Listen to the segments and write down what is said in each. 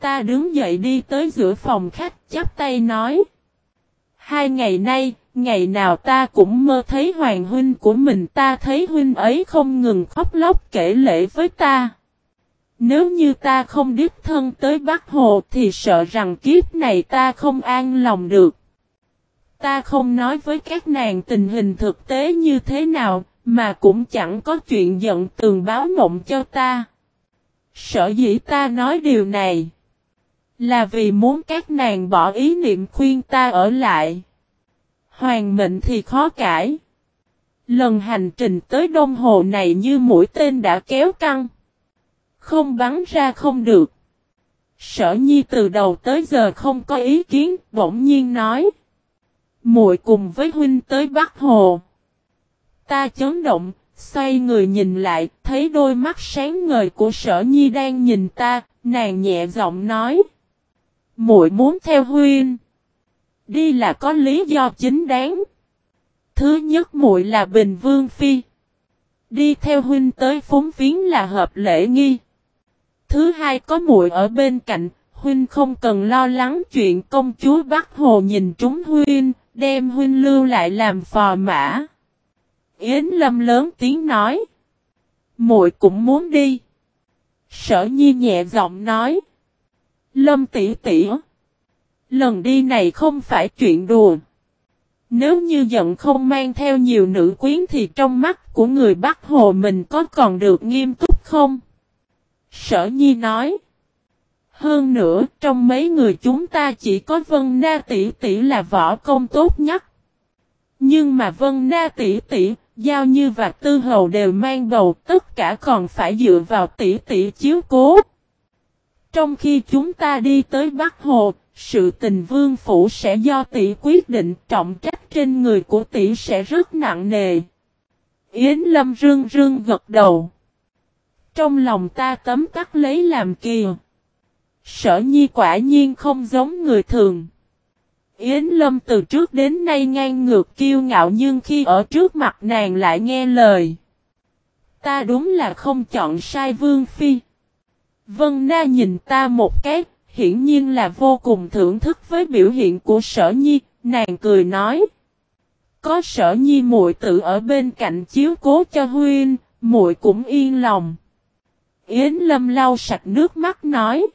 Ta đứng dậy đi tới giữa phòng khách chắp tay nói. Hai ngày nay, ngày nào ta cũng mơ thấy hoàng huynh của mình ta thấy huynh ấy không ngừng khóc lóc kể lệ với ta. Nếu như ta không đích thân tới Bắc Hồ thì sợ rằng kiếp này ta không an lòng được. Ta không nói với các nàng tình hình thực tế như thế nào, mà cũng chẳng có chuyện giận tường báo mộng cho ta. Sở dĩ ta nói điều này, là vì muốn các nàng bỏ ý niệm khuyên ta ở lại. Hoàng mệnh thì khó cãi. Lần hành trình tới Đông Hồ này như mũi tên đã kéo căng. Không bắn ra không được. Sở nhi từ đầu tới giờ không có ý kiến, bỗng nhiên nói. muội cùng với huynh tới Bắc Hồ. Ta chấn động, xoay người nhìn lại, thấy đôi mắt sáng ngời của sở nhi đang nhìn ta, nàng nhẹ giọng nói muội muốn theo huynh. Đi là có lý do chính đáng. Thứ nhất muội là Bình Vương Phi. Đi theo huynh tới phúng viếng là hợp lễ nghi. Thứ hai có muội ở bên cạnh, huynh không cần lo lắng chuyện công chúa Bắc Hồ nhìn trúng huynh, đem huynh lưu lại làm phò mã. Yến Lâm lớn tiếng nói. muội cũng muốn đi. Sở Nhi nhẹ giọng nói. Lâm tỷ tỷ. Lần đi này không phải chuyện đùa. Nếu như giận không mang theo nhiều nữ quyến thì trong mắt của người Bắc Hồ mình có còn được nghiêm túc không? Sở Nhi nói. Hơn nữa, trong mấy người chúng ta chỉ có Vân Na tỷ tỷ là võ công tốt nhất. Nhưng mà Vân Na tỷ tỷ, Giao Như và Tư Hầu đều mang bầu, tất cả còn phải dựa vào tỷ tỷ chiếu cố. Trong khi chúng ta đi tới Bắc Hồ, sự tình vương phủ sẽ do tỷ quyết định trọng trách trên người của tỷ sẽ rất nặng nề. Yến Lâm rương rương gật đầu. Trong lòng ta tấm tắc lấy làm kìa. Sở nhi quả nhiên không giống người thường. Yến Lâm từ trước đến nay ngang ngược kiêu ngạo nhưng khi ở trước mặt nàng lại nghe lời. Ta đúng là không chọn sai Vương Phi. Vân Na nhìn ta một cái, hiển nhiên là vô cùng thưởng thức với biểu hiện của sở nhi, nàng cười nói. Có sở nhi muội tự ở bên cạnh chiếu cố cho huynh, muội cũng yên lòng. Yến Lâm lau sạch nước mắt nói.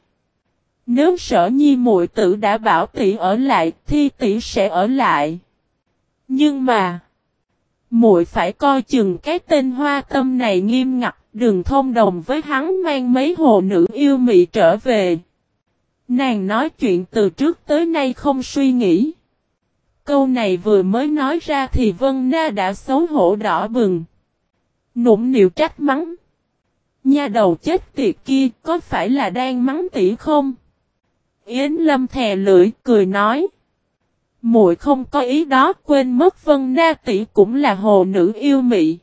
Nếu sở nhi muội tử đã bảo tỷ ở lại thì tỷ sẽ ở lại. Nhưng mà. muội phải coi chừng cái tên hoa tâm này nghiêm ngặt. Đừng thông đồng với hắn mang mấy hồ nữ yêu mị trở về. Nàng nói chuyện từ trước tới nay không suy nghĩ. Câu này vừa mới nói ra thì Vân Na đã xấu hổ đỏ bừng. Nụng nịu trách mắng. Nha đầu chết tiệt kia có phải là đang mắng tỷ không? Yến Lâm thè lưỡi, cười nói. muội không có ý đó, quên mất Vân Na tỷ cũng là hồ nữ yêu mị.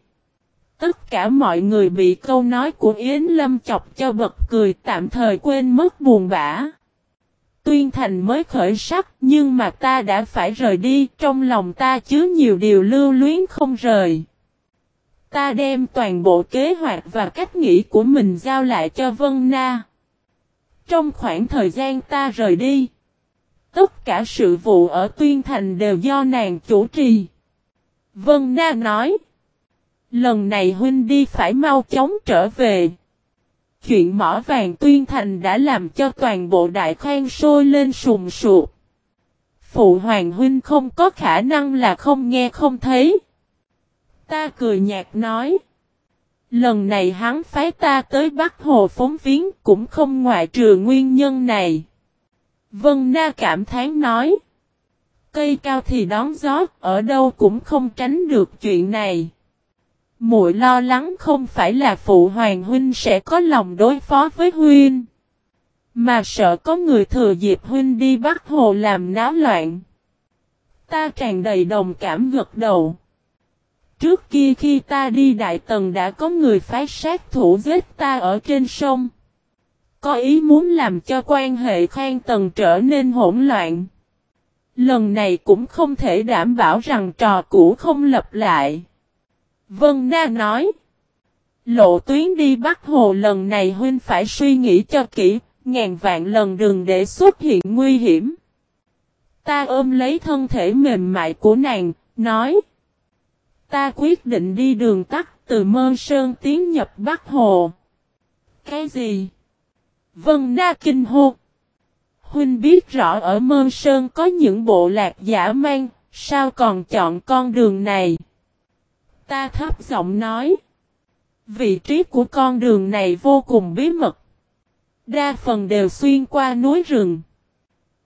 Tất cả mọi người bị câu nói của Yến Lâm chọc cho bật cười tạm thời quên mất buồn bã. Tuyên thành mới khởi sắc nhưng mà ta đã phải rời đi trong lòng ta chứa nhiều điều lưu luyến không rời. Ta đem toàn bộ kế hoạch và cách nghĩ của mình giao lại cho Vân Na. Trong khoảng thời gian ta rời đi, tất cả sự vụ ở Tuyên Thành đều do nàng chủ trì. Vân Na nói, lần này huynh đi phải mau chóng trở về. Chuyện mỏ vàng Tuyên Thành đã làm cho toàn bộ đại khoan sôi lên sùng sụp. Phụ hoàng huynh không có khả năng là không nghe không thấy. Ta cười nhạt nói. Lần này hắn phái ta tới Bắc Hồ phóng viếng cũng không ngoại trừ nguyên nhân này. Vân Na cảm thán nói. Cây cao thì đón gió, ở đâu cũng không tránh được chuyện này. Muội lo lắng không phải là phụ hoàng huynh sẽ có lòng đối phó với huynh. Mà sợ có người thừa dịp huynh đi bắt Hồ làm náo loạn. Ta tràn đầy đồng cảm gật đầu. Trước kia khi ta đi Đại Tần đã có người phái sát thủ giết ta ở trên sông. Có ý muốn làm cho quan hệ khang tần trở nên hỗn loạn. Lần này cũng không thể đảm bảo rằng trò cũ không lập lại. Vân Na nói. Lộ tuyến đi Bắc Hồ lần này huynh phải suy nghĩ cho kỹ, ngàn vạn lần đừng để xuất hiện nguy hiểm. Ta ôm lấy thân thể mềm mại của nàng, nói. Ta quyết định đi đường tắt từ Mơ Sơn tiến nhập Bắc Hồ. Cái gì? Vân Na kinh hô. Huynh biết rõ ở Mơ Sơn có những bộ lạc giả mang, sao còn chọn con đường này? Ta thấp giọng nói. Vị trí của con đường này vô cùng bí mật. Đa phần đều xuyên qua núi rừng.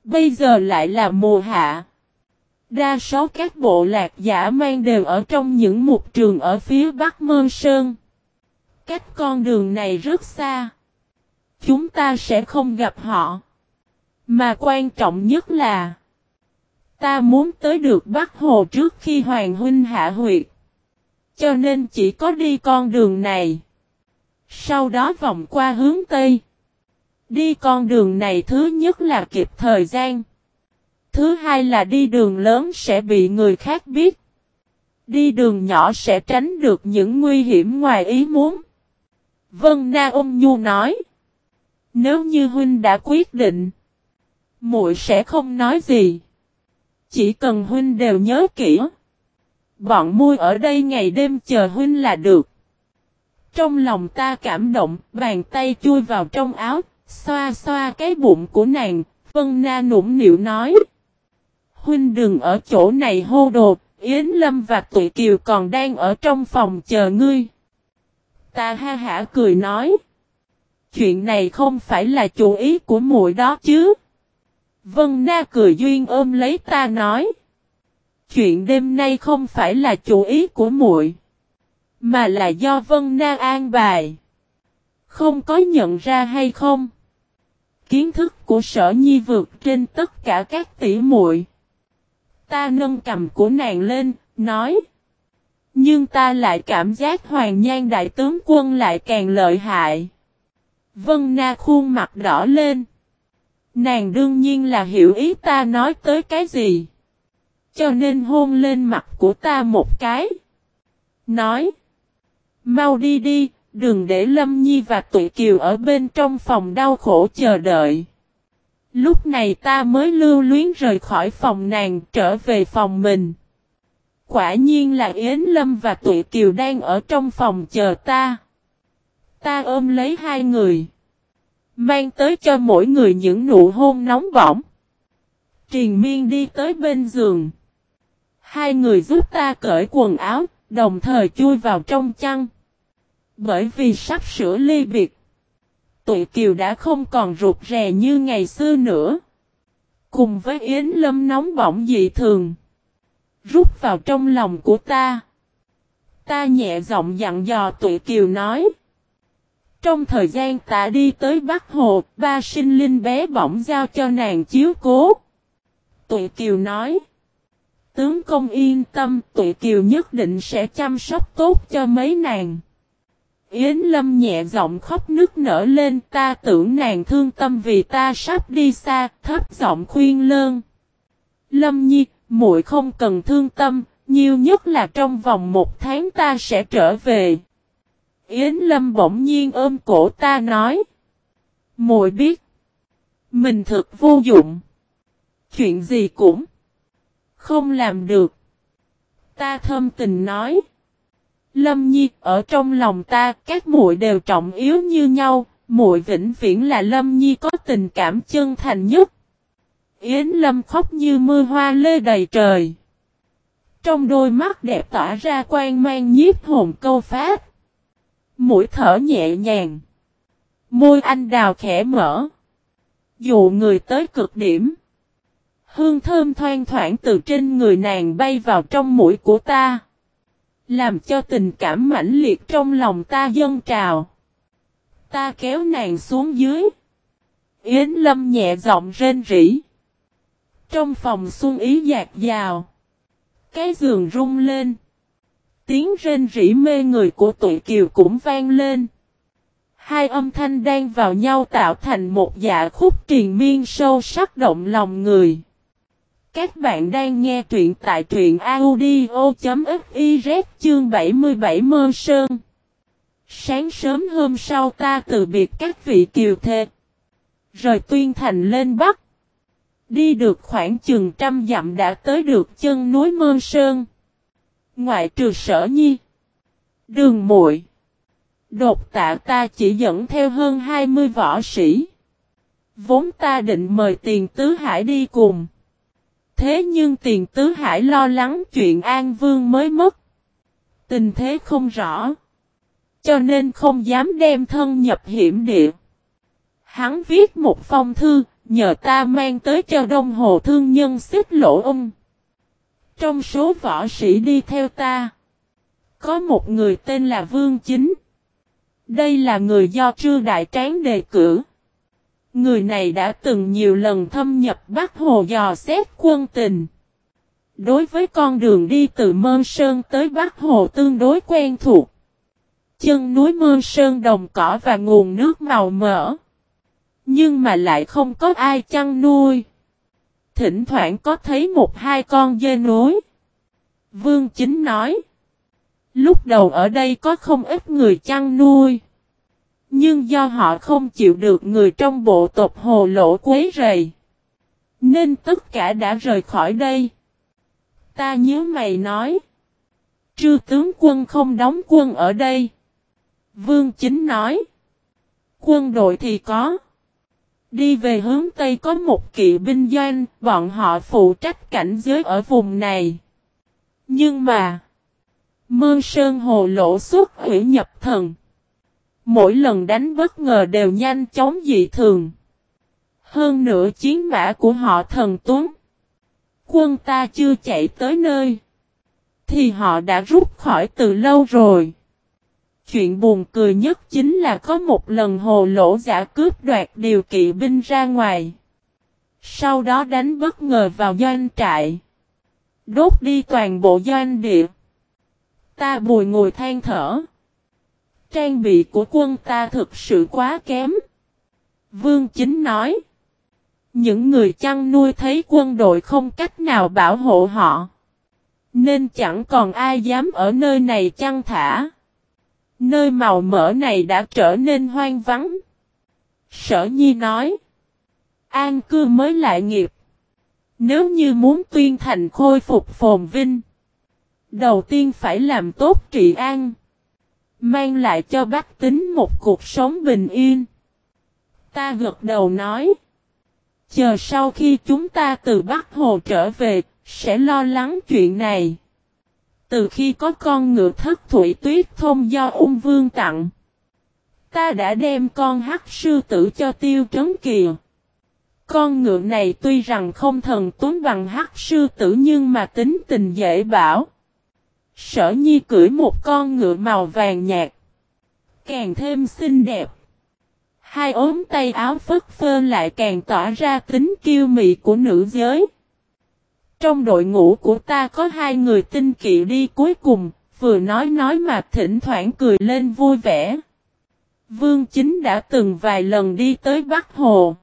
Bây giờ lại là mùa hạ. Đa số các bộ lạc giả mang đều ở trong những mục trường ở phía bắc Mơ Sơn. Cách con đường này rất xa. Chúng ta sẽ không gặp họ. Mà quan trọng nhất là, Ta muốn tới được Bắc Hồ trước khi Hoàng Huynh hạ huyệt. Cho nên chỉ có đi con đường này. Sau đó vòng qua hướng Tây. Đi con đường này thứ nhất là kịp thời gian. Thứ hai là đi đường lớn sẽ bị người khác biết. Đi đường nhỏ sẽ tránh được những nguy hiểm ngoài ý muốn. Vân Na ôm nhu nói. Nếu như huynh đã quyết định. muội sẽ không nói gì. Chỉ cần huynh đều nhớ kỹ. Bọn môi ở đây ngày đêm chờ huynh là được. Trong lòng ta cảm động, bàn tay chui vào trong áo, xoa xoa cái bụng của nàng, Vân Na nũng nịu nói. Huynh đừng ở chỗ này hô đồ, Yến Lâm và Tụi Kiều còn đang ở trong phòng chờ ngươi. Ta ha hả cười nói. Chuyện này không phải là chủ ý của muội đó chứ. Vân Na cười duyên ôm lấy ta nói. Chuyện đêm nay không phải là chủ ý của muội, mà là do Vân Na an bài. Không có nhận ra hay không? Kiến thức của Sở Nhi vượt trên tất cả các tỷ muội. Ta nâng cầm của nàng lên, nói. Nhưng ta lại cảm giác Hoàng Nhan Đại tướng quân lại càng lợi hại. Vân Na khuôn mặt đỏ lên. Nàng đương nhiên là hiểu ý ta nói tới cái gì. Cho nên hôn lên mặt của ta một cái. Nói. Mau đi đi, đừng để Lâm Nhi và tụi Kiều ở bên trong phòng đau khổ chờ đợi. Lúc này ta mới lưu luyến rời khỏi phòng nàng trở về phòng mình. Quả nhiên là Yến Lâm và tụi Kiều đang ở trong phòng chờ ta. Ta ôm lấy hai người. Mang tới cho mỗi người những nụ hôn nóng bỏng. Triền miên đi tới bên giường. Hai người giúp ta cởi quần áo, đồng thời chui vào trong chăn. Bởi vì sắp sửa ly biệt. Tụi Kiều đã không còn rụt rè như ngày xưa nữa. Cùng với Yến Lâm nóng bỏng dị thường. Rút vào trong lòng của ta. Ta nhẹ giọng dặn dò tụi Kiều nói. Trong thời gian ta đi tới Bắc Hồ, ba sinh linh bé bỏng giao cho nàng chiếu cố. Tụi Kiều nói. Tướng công yên tâm, tụi Kiều nhất định sẽ chăm sóc tốt cho mấy nàng. Yến Lâm nhẹ giọng khóc nức nở lên ta tưởng nàng thương tâm vì ta sắp đi xa, thấp giọng khuyên lơn. Lâm Nhi, muội không cần thương tâm, nhiều nhất là trong vòng một tháng ta sẽ trở về. Yến Lâm bỗng nhiên ôm cổ ta nói. Muội biết. Mình thực vô dụng. Chuyện gì cũng. Không làm được. Ta thâm tình nói. Lâm Nhi, ở trong lòng ta, các muội đều trọng yếu như nhau, muội vĩnh viễn là Lâm Nhi có tình cảm chân thành nhất. Yến Lâm khóc như mưa hoa lê đầy trời. Trong đôi mắt đẹp tỏa ra quan mang nhiếp hồn câu phát. Mũi thở nhẹ nhàng. Môi anh đào khẽ mở. Dụ người tới cực điểm. Hương thơm thoang thoảng từ trên người nàng bay vào trong mũi của ta. Làm cho tình cảm mãnh liệt trong lòng ta dâng trào. Ta kéo nàng xuống dưới. Yến Lâm nhẹ giọng rên rỉ. Trong phòng xuân ý dạt dào. Cái giường rung lên. Tiếng rên rỉ mê người của tụi kiều cũng vang lên. Hai âm thanh đang vào nhau tạo thành một dạ khúc triền miên sâu sắc động lòng người. Các bạn đang nghe truyện tại truyện audio.fiz chương 77 Mơ Sơn. Sáng sớm hôm sau ta từ biệt các vị kiều thê. Rời tuyên thành lên Bắc. Đi được khoảng chừng trăm dặm đã tới được chân núi Mơ Sơn. Ngoại trừ sở nhi. Đường muội Đột tạ ta chỉ dẫn theo hơn 20 võ sĩ. Vốn ta định mời tiền tứ hải đi cùng. Thế nhưng tiền tứ hải lo lắng chuyện An Vương mới mất. Tình thế không rõ. Cho nên không dám đem thân nhập hiểm địa. Hắn viết một phong thư, nhờ ta mang tới cho đông hồ thương nhân xích lỗ ung. Trong số võ sĩ đi theo ta, có một người tên là Vương Chính. Đây là người do Trư Đại Tráng đề cử. Người này đã từng nhiều lần thâm nhập Bắc Hồ dò xét quân tình. Đối với con đường đi từ Mơ Sơn tới Bắc Hồ tương đối quen thuộc. Chân núi Mơ Sơn đồng cỏ và nguồn nước màu mỡ. Nhưng mà lại không có ai chăn nuôi. Thỉnh thoảng có thấy một hai con dê núi. Vương Chính nói. Lúc đầu ở đây có không ít người chăn nuôi. Nhưng do họ không chịu được người trong bộ tộc hồ lỗ quấy rầy. Nên tất cả đã rời khỏi đây. Ta nhớ mày nói. Trư tướng quân không đóng quân ở đây. Vương Chính nói. Quân đội thì có. Đi về hướng Tây có một kỵ binh doanh, bọn họ phụ trách cảnh giới ở vùng này. Nhưng mà, Mơ Sơn Hồ Lỗ xuất hủy nhập thần. Mỗi lần đánh bất ngờ đều nhanh chóng dị thường. Hơn nữa chiến mã của họ thần tuấn. Quân ta chưa chạy tới nơi. Thì họ đã rút khỏi từ lâu rồi. Chuyện buồn cười nhất chính là có một lần hồ lỗ giả cướp đoạt điều kỵ binh ra ngoài. Sau đó đánh bất ngờ vào doanh trại. Đốt đi toàn bộ doanh địa. Ta bùi ngồi than thở. Trang bị của quân ta thực sự quá kém. Vương Chính nói. Những người chăn nuôi thấy quân đội không cách nào bảo hộ họ. Nên chẳng còn ai dám ở nơi này chăn thả. Nơi màu mỡ này đã trở nên hoang vắng. Sở Nhi nói. An cư mới lại nghiệp. Nếu như muốn tuyên thành khôi phục phồn vinh. Đầu tiên phải làm tốt trị an. Mang lại cho bách tính một cuộc sống bình yên. Ta gật đầu nói. Chờ sau khi chúng ta từ Bắc Hồ trở về, sẽ lo lắng chuyện này. Từ khi có con ngựa thất thủy tuyết thông do ung vương tặng. Ta đã đem con hắc sư tử cho tiêu trấn kìa. Con ngựa này tuy rằng không thần tuấn bằng hắc sư tử nhưng mà tính tình dễ bảo. Sở nhi cưỡi một con ngựa màu vàng nhạt. Càng thêm xinh đẹp. Hai ốm tay áo phất phơ lại càng tỏa ra tính kiêu mị của nữ giới. Trong đội ngũ của ta có hai người tinh kỵ đi cuối cùng, vừa nói nói mà thỉnh thoảng cười lên vui vẻ. Vương Chính đã từng vài lần đi tới Bắc Hồ.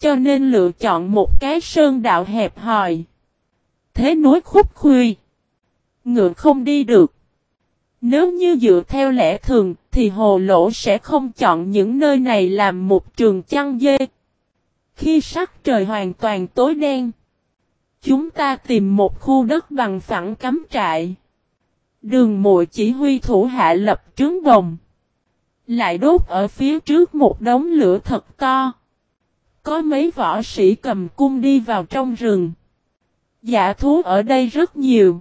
Cho nên lựa chọn một cái sơn đạo hẹp hòi. Thế nối khúc khuy. Ngựa không đi được. Nếu như dựa theo lẽ thường, thì hồ lỗ sẽ không chọn những nơi này làm một trường chăn dê. Khi sắc trời hoàn toàn tối đen. Chúng ta tìm một khu đất bằng phẳng cắm trại. Đường mội chỉ huy thủ hạ lập trướng đồng. Lại đốt ở phía trước một đống lửa thật to. Có mấy võ sĩ cầm cung đi vào trong rừng. Dạ thú ở đây rất nhiều.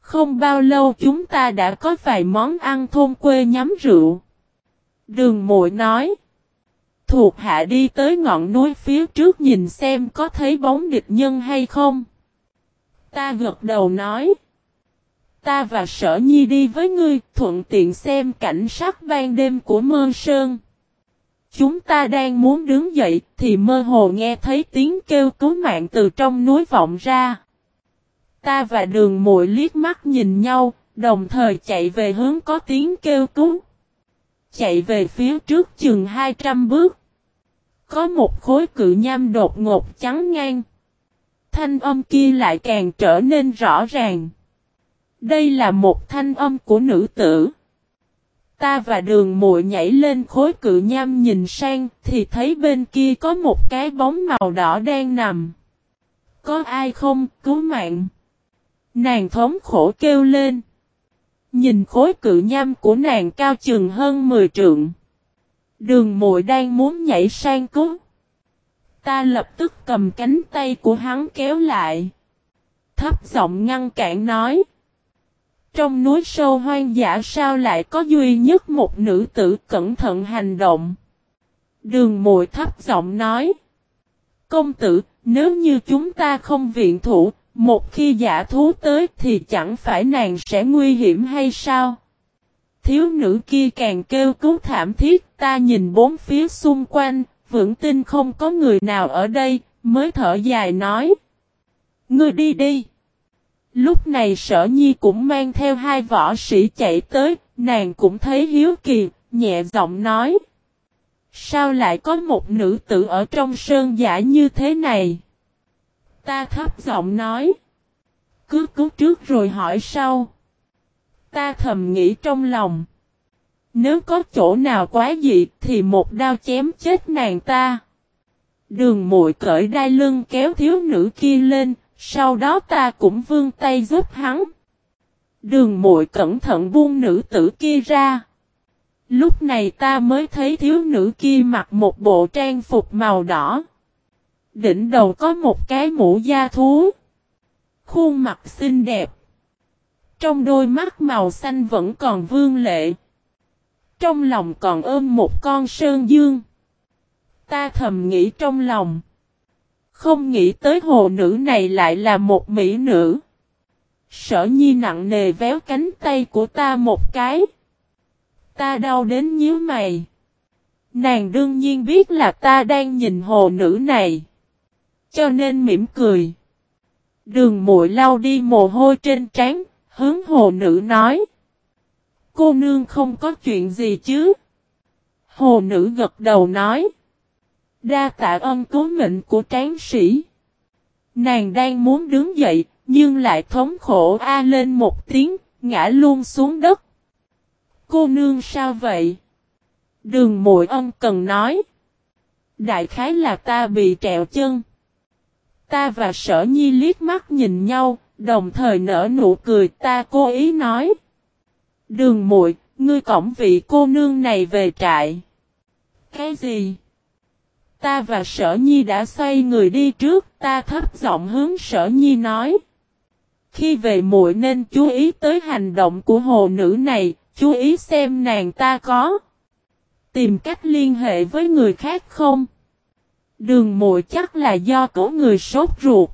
Không bao lâu chúng ta đã có vài món ăn thôn quê nhắm rượu. Đường mội nói. Thuộc hạ đi tới ngọn núi phía trước nhìn xem có thấy bóng địch nhân hay không. Ta gật đầu nói. Ta và sở nhi đi với ngươi, thuận tiện xem cảnh sắc ban đêm của mơ sơn. Chúng ta đang muốn đứng dậy, thì mơ hồ nghe thấy tiếng kêu cứu mạng từ trong núi vọng ra. Ta và đường muội liếc mắt nhìn nhau, đồng thời chạy về hướng có tiếng kêu cứu. Chạy về phía trước chừng 200 bước. Có một khối cự nham đột ngột trắng ngang. Thanh âm kia lại càng trở nên rõ ràng. Đây là một thanh âm của nữ tử. Ta và đường muội nhảy lên khối cự nham nhìn sang thì thấy bên kia có một cái bóng màu đỏ đang nằm. Có ai không, cứu mạng. Nàng thống khổ kêu lên. Nhìn khối cự nham của nàng cao chừng hơn 10 trượng. Đường mội đang muốn nhảy sang cứu. Ta lập tức cầm cánh tay của hắn kéo lại. Thấp giọng ngăn cản nói. Trong núi sâu hoang dã sao lại có duy nhất một nữ tử cẩn thận hành động. Đường mội thấp giọng nói. Công tử, nếu như chúng ta không viện thủ, một khi giả thú tới thì chẳng phải nàng sẽ nguy hiểm hay sao? Thiếu nữ kia càng kêu cứu thảm thiết, ta nhìn bốn phía xung quanh, vững tin không có người nào ở đây, mới thở dài nói. Ngươi đi đi. Lúc này sở nhi cũng mang theo hai võ sĩ chạy tới, nàng cũng thấy hiếu kỳ, nhẹ giọng nói. Sao lại có một nữ tử ở trong sơn giả như thế này? Ta thấp giọng nói. Cứ cứu trước rồi hỏi sau. Ta thầm nghĩ trong lòng. Nếu có chỗ nào quá dị thì một đao chém chết nàng ta. Đường muội cởi đai lưng kéo thiếu nữ kia lên, sau đó ta cũng vươn tay giúp hắn. Đường muội cẩn thận buông nữ tử kia ra. Lúc này ta mới thấy thiếu nữ kia mặc một bộ trang phục màu đỏ. Đỉnh đầu có một cái mũ da thú. Khuôn mặt xinh đẹp. Trong đôi mắt màu xanh vẫn còn vương lệ. Trong lòng còn ôm một con sơn dương. Ta thầm nghĩ trong lòng. Không nghĩ tới hồ nữ này lại là một mỹ nữ. Sở nhi nặng nề véo cánh tay của ta một cái. Ta đau đến nhíu mày. Nàng đương nhiên biết là ta đang nhìn hồ nữ này. Cho nên mỉm cười. Đường muội lau đi mồ hôi trên trán, hướng hồ nữ nói. Cô nương không có chuyện gì chứ? Hồ nữ gật đầu nói. Đa tạ ân cứu mệnh của tráng sĩ. Nàng đang muốn đứng dậy, nhưng lại thống khổ a lên một tiếng, ngã luôn xuống đất. Cô nương sao vậy? Đường mội ân cần nói. Đại khái là ta bị trẹo chân. Ta và sở nhi liếc mắt nhìn nhau, đồng thời nở nụ cười ta cố ý nói. Đường muội, ngươi cổng vị cô nương này về trại. Cái gì? Ta và sở nhi đã xoay người đi trước, ta thấp giọng hướng sở nhi nói. Khi về muội nên chú ý tới hành động của hồ nữ này, chú ý xem nàng ta có. Tìm cách liên hệ với người khác không? Đường mội chắc là do cổ người sốt ruột.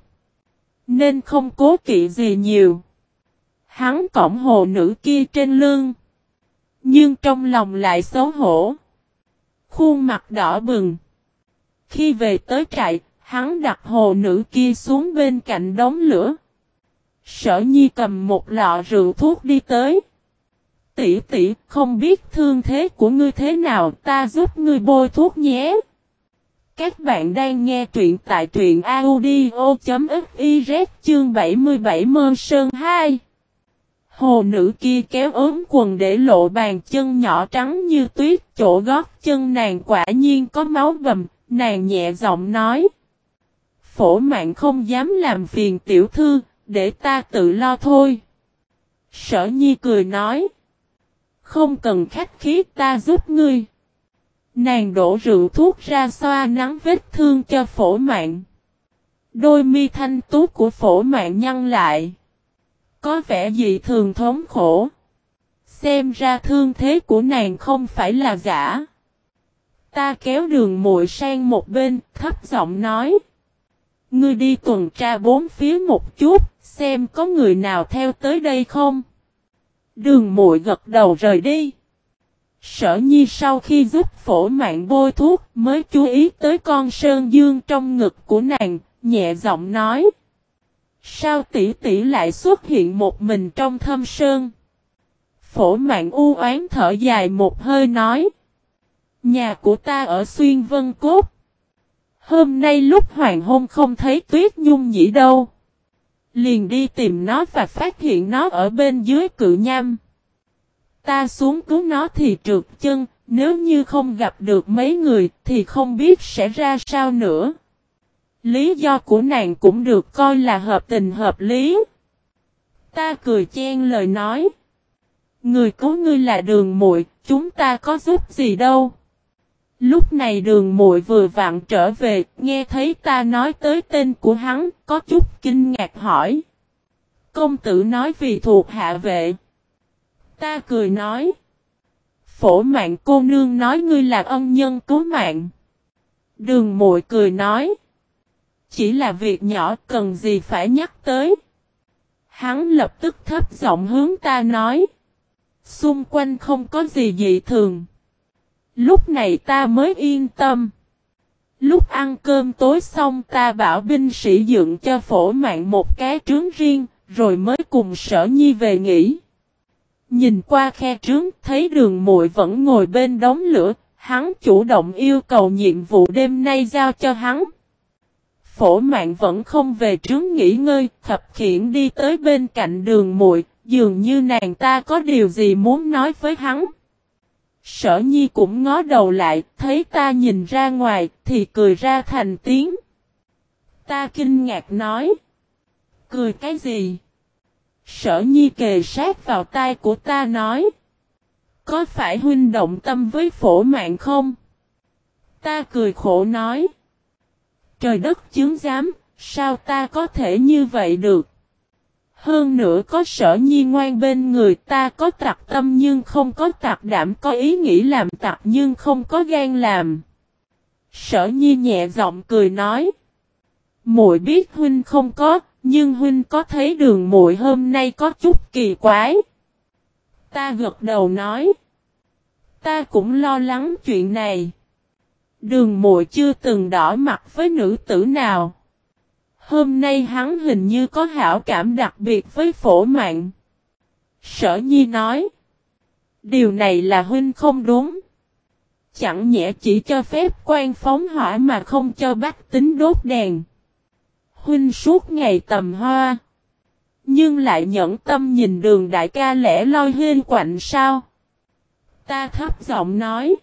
Nên không cố kỵ gì nhiều. Hắn cõng hồ nữ kia trên lưng. Nhưng trong lòng lại xấu hổ. Khuôn mặt đỏ bừng. Khi về tới trại, hắn đặt hồ nữ kia xuống bên cạnh đống lửa. Sở nhi cầm một lọ rượu thuốc đi tới. Tỷ tỷ, không biết thương thế của ngươi thế nào, ta giúp ngươi bôi thuốc nhé. Các bạn đang nghe truyện tại truyện audio.fiz chương 77 Mơ Sơn 2. Hồ nữ kia kéo ốm quần để lộ bàn chân nhỏ trắng như tuyết, chỗ gót chân nàng quả nhiên có máu bầm, nàng nhẹ giọng nói. Phổ mạng không dám làm phiền tiểu thư, để ta tự lo thôi. Sở nhi cười nói. Không cần khách khí ta giúp ngươi. Nàng đổ rượu thuốc ra xoa nắng vết thương cho phổ mạng. Đôi mi thanh tú của phổ mạng nhăn lại. Có vẻ dị thường thống khổ. Xem ra thương thế của nàng không phải là giả. Ta kéo đường muội sang một bên, thấp giọng nói. Ngươi đi tuần tra bốn phía một chút, xem có người nào theo tới đây không. Đường muội gật đầu rời đi. Sở nhi sau khi giúp phổ mạng bôi thuốc mới chú ý tới con sơn dương trong ngực của nàng, nhẹ giọng nói. Sao tỷ tỷ lại xuất hiện một mình trong thâm sơn? Phổ mạng u oán thở dài một hơi nói. Nhà của ta ở Xuyên Vân Cốt. Hôm nay lúc hoàng hôn không thấy tuyết nhung nhĩ đâu. Liền đi tìm nó và phát hiện nó ở bên dưới cự nham ta xuống cứu nó thì trượt chân, nếu như không gặp được mấy người thì không biết sẽ ra sao nữa. Lý do của nàng cũng được coi là hợp tình hợp lý. Ta cười chen lời nói. Người cứu ngươi là đường muội, chúng ta có giúp gì đâu. Lúc này đường muội vừa vặn trở về, nghe thấy ta nói tới tên của hắn, có chút kinh ngạc hỏi. Công tử nói vì thuộc hạ vệ. Ta cười nói. Phổ mạng cô nương nói ngươi là ân nhân cứu mạng. Đường muội cười nói. Chỉ là việc nhỏ cần gì phải nhắc tới. Hắn lập tức thấp giọng hướng ta nói. Xung quanh không có gì dị thường. Lúc này ta mới yên tâm. Lúc ăn cơm tối xong ta bảo binh sĩ dựng cho phổ mạng một cái trướng riêng, rồi mới cùng sở nhi về nghỉ. Nhìn qua khe trướng thấy đường muội vẫn ngồi bên đống lửa, hắn chủ động yêu cầu nhiệm vụ đêm nay giao cho hắn. Phổ mạng vẫn không về trướng nghỉ ngơi, khập khiển đi tới bên cạnh đường muội, dường như nàng ta có điều gì muốn nói với hắn. Sở nhi cũng ngó đầu lại, thấy ta nhìn ra ngoài, thì cười ra thành tiếng. Ta kinh ngạc nói. Cười cái gì? Sở nhi kề sát vào tai của ta nói. Có phải huynh động tâm với phổ mạng không? Ta cười khổ nói. Trời đất chứng giám, sao ta có thể như vậy được? Hơn nữa có sở nhi ngoan bên người ta có tặc tâm nhưng không có tặc đảm có ý nghĩ làm tặc nhưng không có gan làm. Sở nhi nhẹ giọng cười nói. muội biết huynh không có, nhưng huynh có thấy đường muội hôm nay có chút kỳ quái. Ta gật đầu nói. Ta cũng lo lắng chuyện này. Đường muội chưa từng đỏ mặt với nữ tử nào. Hôm nay hắn hình như có hảo cảm đặc biệt với phổ mạng. Sở nhi nói. Điều này là huynh không đúng. Chẳng nhẽ chỉ cho phép quan phóng hỏa mà không cho bách tính đốt đèn. Huynh suốt ngày tầm hoa. Nhưng lại nhẫn tâm nhìn đường đại ca lẻ loi hên quạnh sao. Ta thấp giọng nói.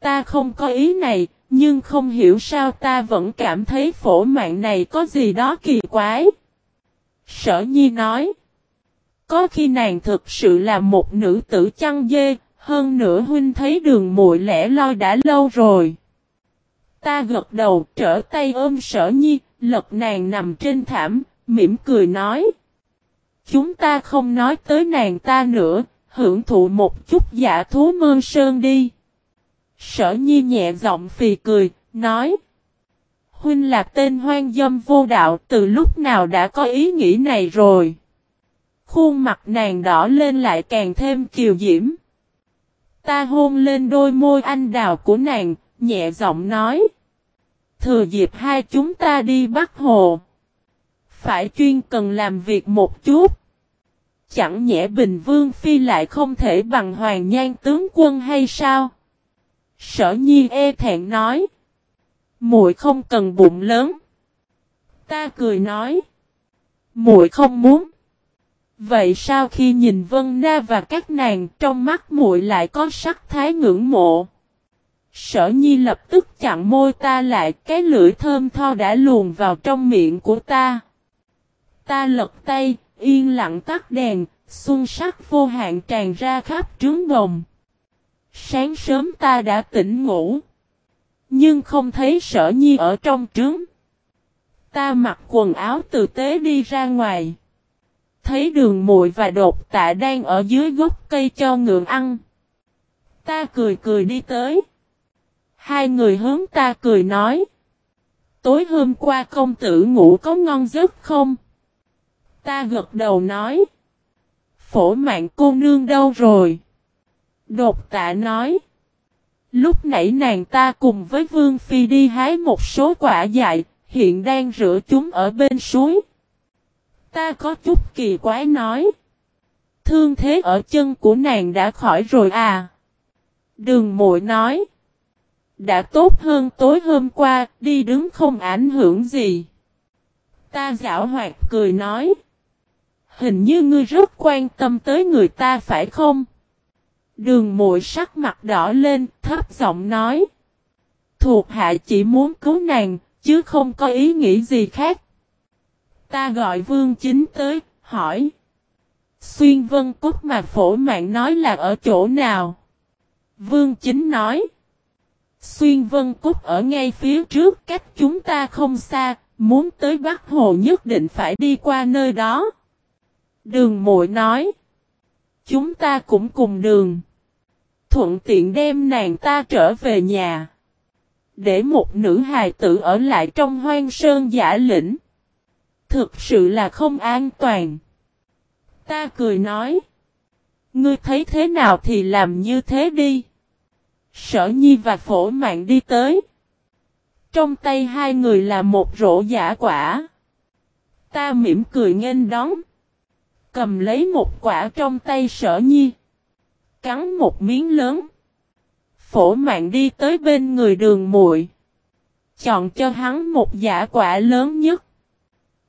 Ta không có ý này, nhưng không hiểu sao ta vẫn cảm thấy phổ mạng này có gì đó kỳ quái. Sở nhi nói. Có khi nàng thực sự là một nữ tử chăn dê, hơn nữa huynh thấy đường muội lẻ loi đã lâu rồi. Ta gật đầu trở tay ôm sở nhi, lật nàng nằm trên thảm, mỉm cười nói. Chúng ta không nói tới nàng ta nữa, hưởng thụ một chút giả thú mơ sơn đi. Sở nhi nhẹ giọng phì cười, nói. Huynh là tên hoang dâm vô đạo từ lúc nào đã có ý nghĩ này rồi. Khuôn mặt nàng đỏ lên lại càng thêm kiều diễm. Ta hôn lên đôi môi anh đào của nàng, nhẹ giọng nói. Thừa dịp hai chúng ta đi bắt hồ. Phải chuyên cần làm việc một chút. Chẳng nhẽ Bình Vương Phi lại không thể bằng hoàng nhan tướng quân hay sao? Sở nhi e thẹn nói. muội không cần bụng lớn. Ta cười nói. muội không muốn. Vậy sao khi nhìn Vân Na và các nàng trong mắt muội lại có sắc thái ngưỡng mộ? Sở nhi lập tức chặn môi ta lại cái lưỡi thơm tho đã luồn vào trong miệng của ta. Ta lật tay, yên lặng tắt đèn, xuân sắc vô hạn tràn ra khắp trướng đồng. Sáng sớm ta đã tỉnh ngủ. Nhưng không thấy sở nhi ở trong trướng. Ta mặc quần áo từ tế đi ra ngoài. Thấy đường muội và đột tạ đang ở dưới gốc cây cho ngựa ăn. Ta cười cười đi tới. Hai người hướng ta cười nói. Tối hôm qua công tử ngủ có ngon giấc không? Ta gật đầu nói. Phổ mạng cô nương đâu rồi? Đột tạ nói. Lúc nãy nàng ta cùng với Vương Phi đi hái một số quả dại, hiện đang rửa chúng ở bên suối. Ta có chút kỳ quái nói. Thương thế ở chân của nàng đã khỏi rồi à? Đường mội nói. Đã tốt hơn tối hôm qua, đi đứng không ảnh hưởng gì. Ta giảo hoạt cười nói. Hình như ngươi rất quan tâm tới người ta phải không? Đường mội sắc mặt đỏ lên, thấp giọng nói. Thuộc hạ chỉ muốn cứu nàng, chứ không có ý nghĩ gì khác. Ta gọi vương chính tới, hỏi. Xuyên vân cúc mà phổ mạng nói là ở chỗ nào? Vương chính nói. Xuyên vân cúc ở ngay phía trước cách chúng ta không xa, muốn tới Bắc Hồ nhất định phải đi qua nơi đó. Đường mội nói. Chúng ta cũng cùng đường. Thuận tiện đem nàng ta trở về nhà. Để một nữ hài tử ở lại trong hoang sơn giả lĩnh. Thực sự là không an toàn. Ta cười nói. Ngươi thấy thế nào thì làm như thế đi. Sở nhi và phổ mạng đi tới. Trong tay hai người là một rổ giả quả. Ta mỉm cười nghênh đón. Cầm lấy một quả trong tay sở nhi. Cắn một miếng lớn. Phổ mạng đi tới bên người đường muội Chọn cho hắn một giả quả lớn nhất.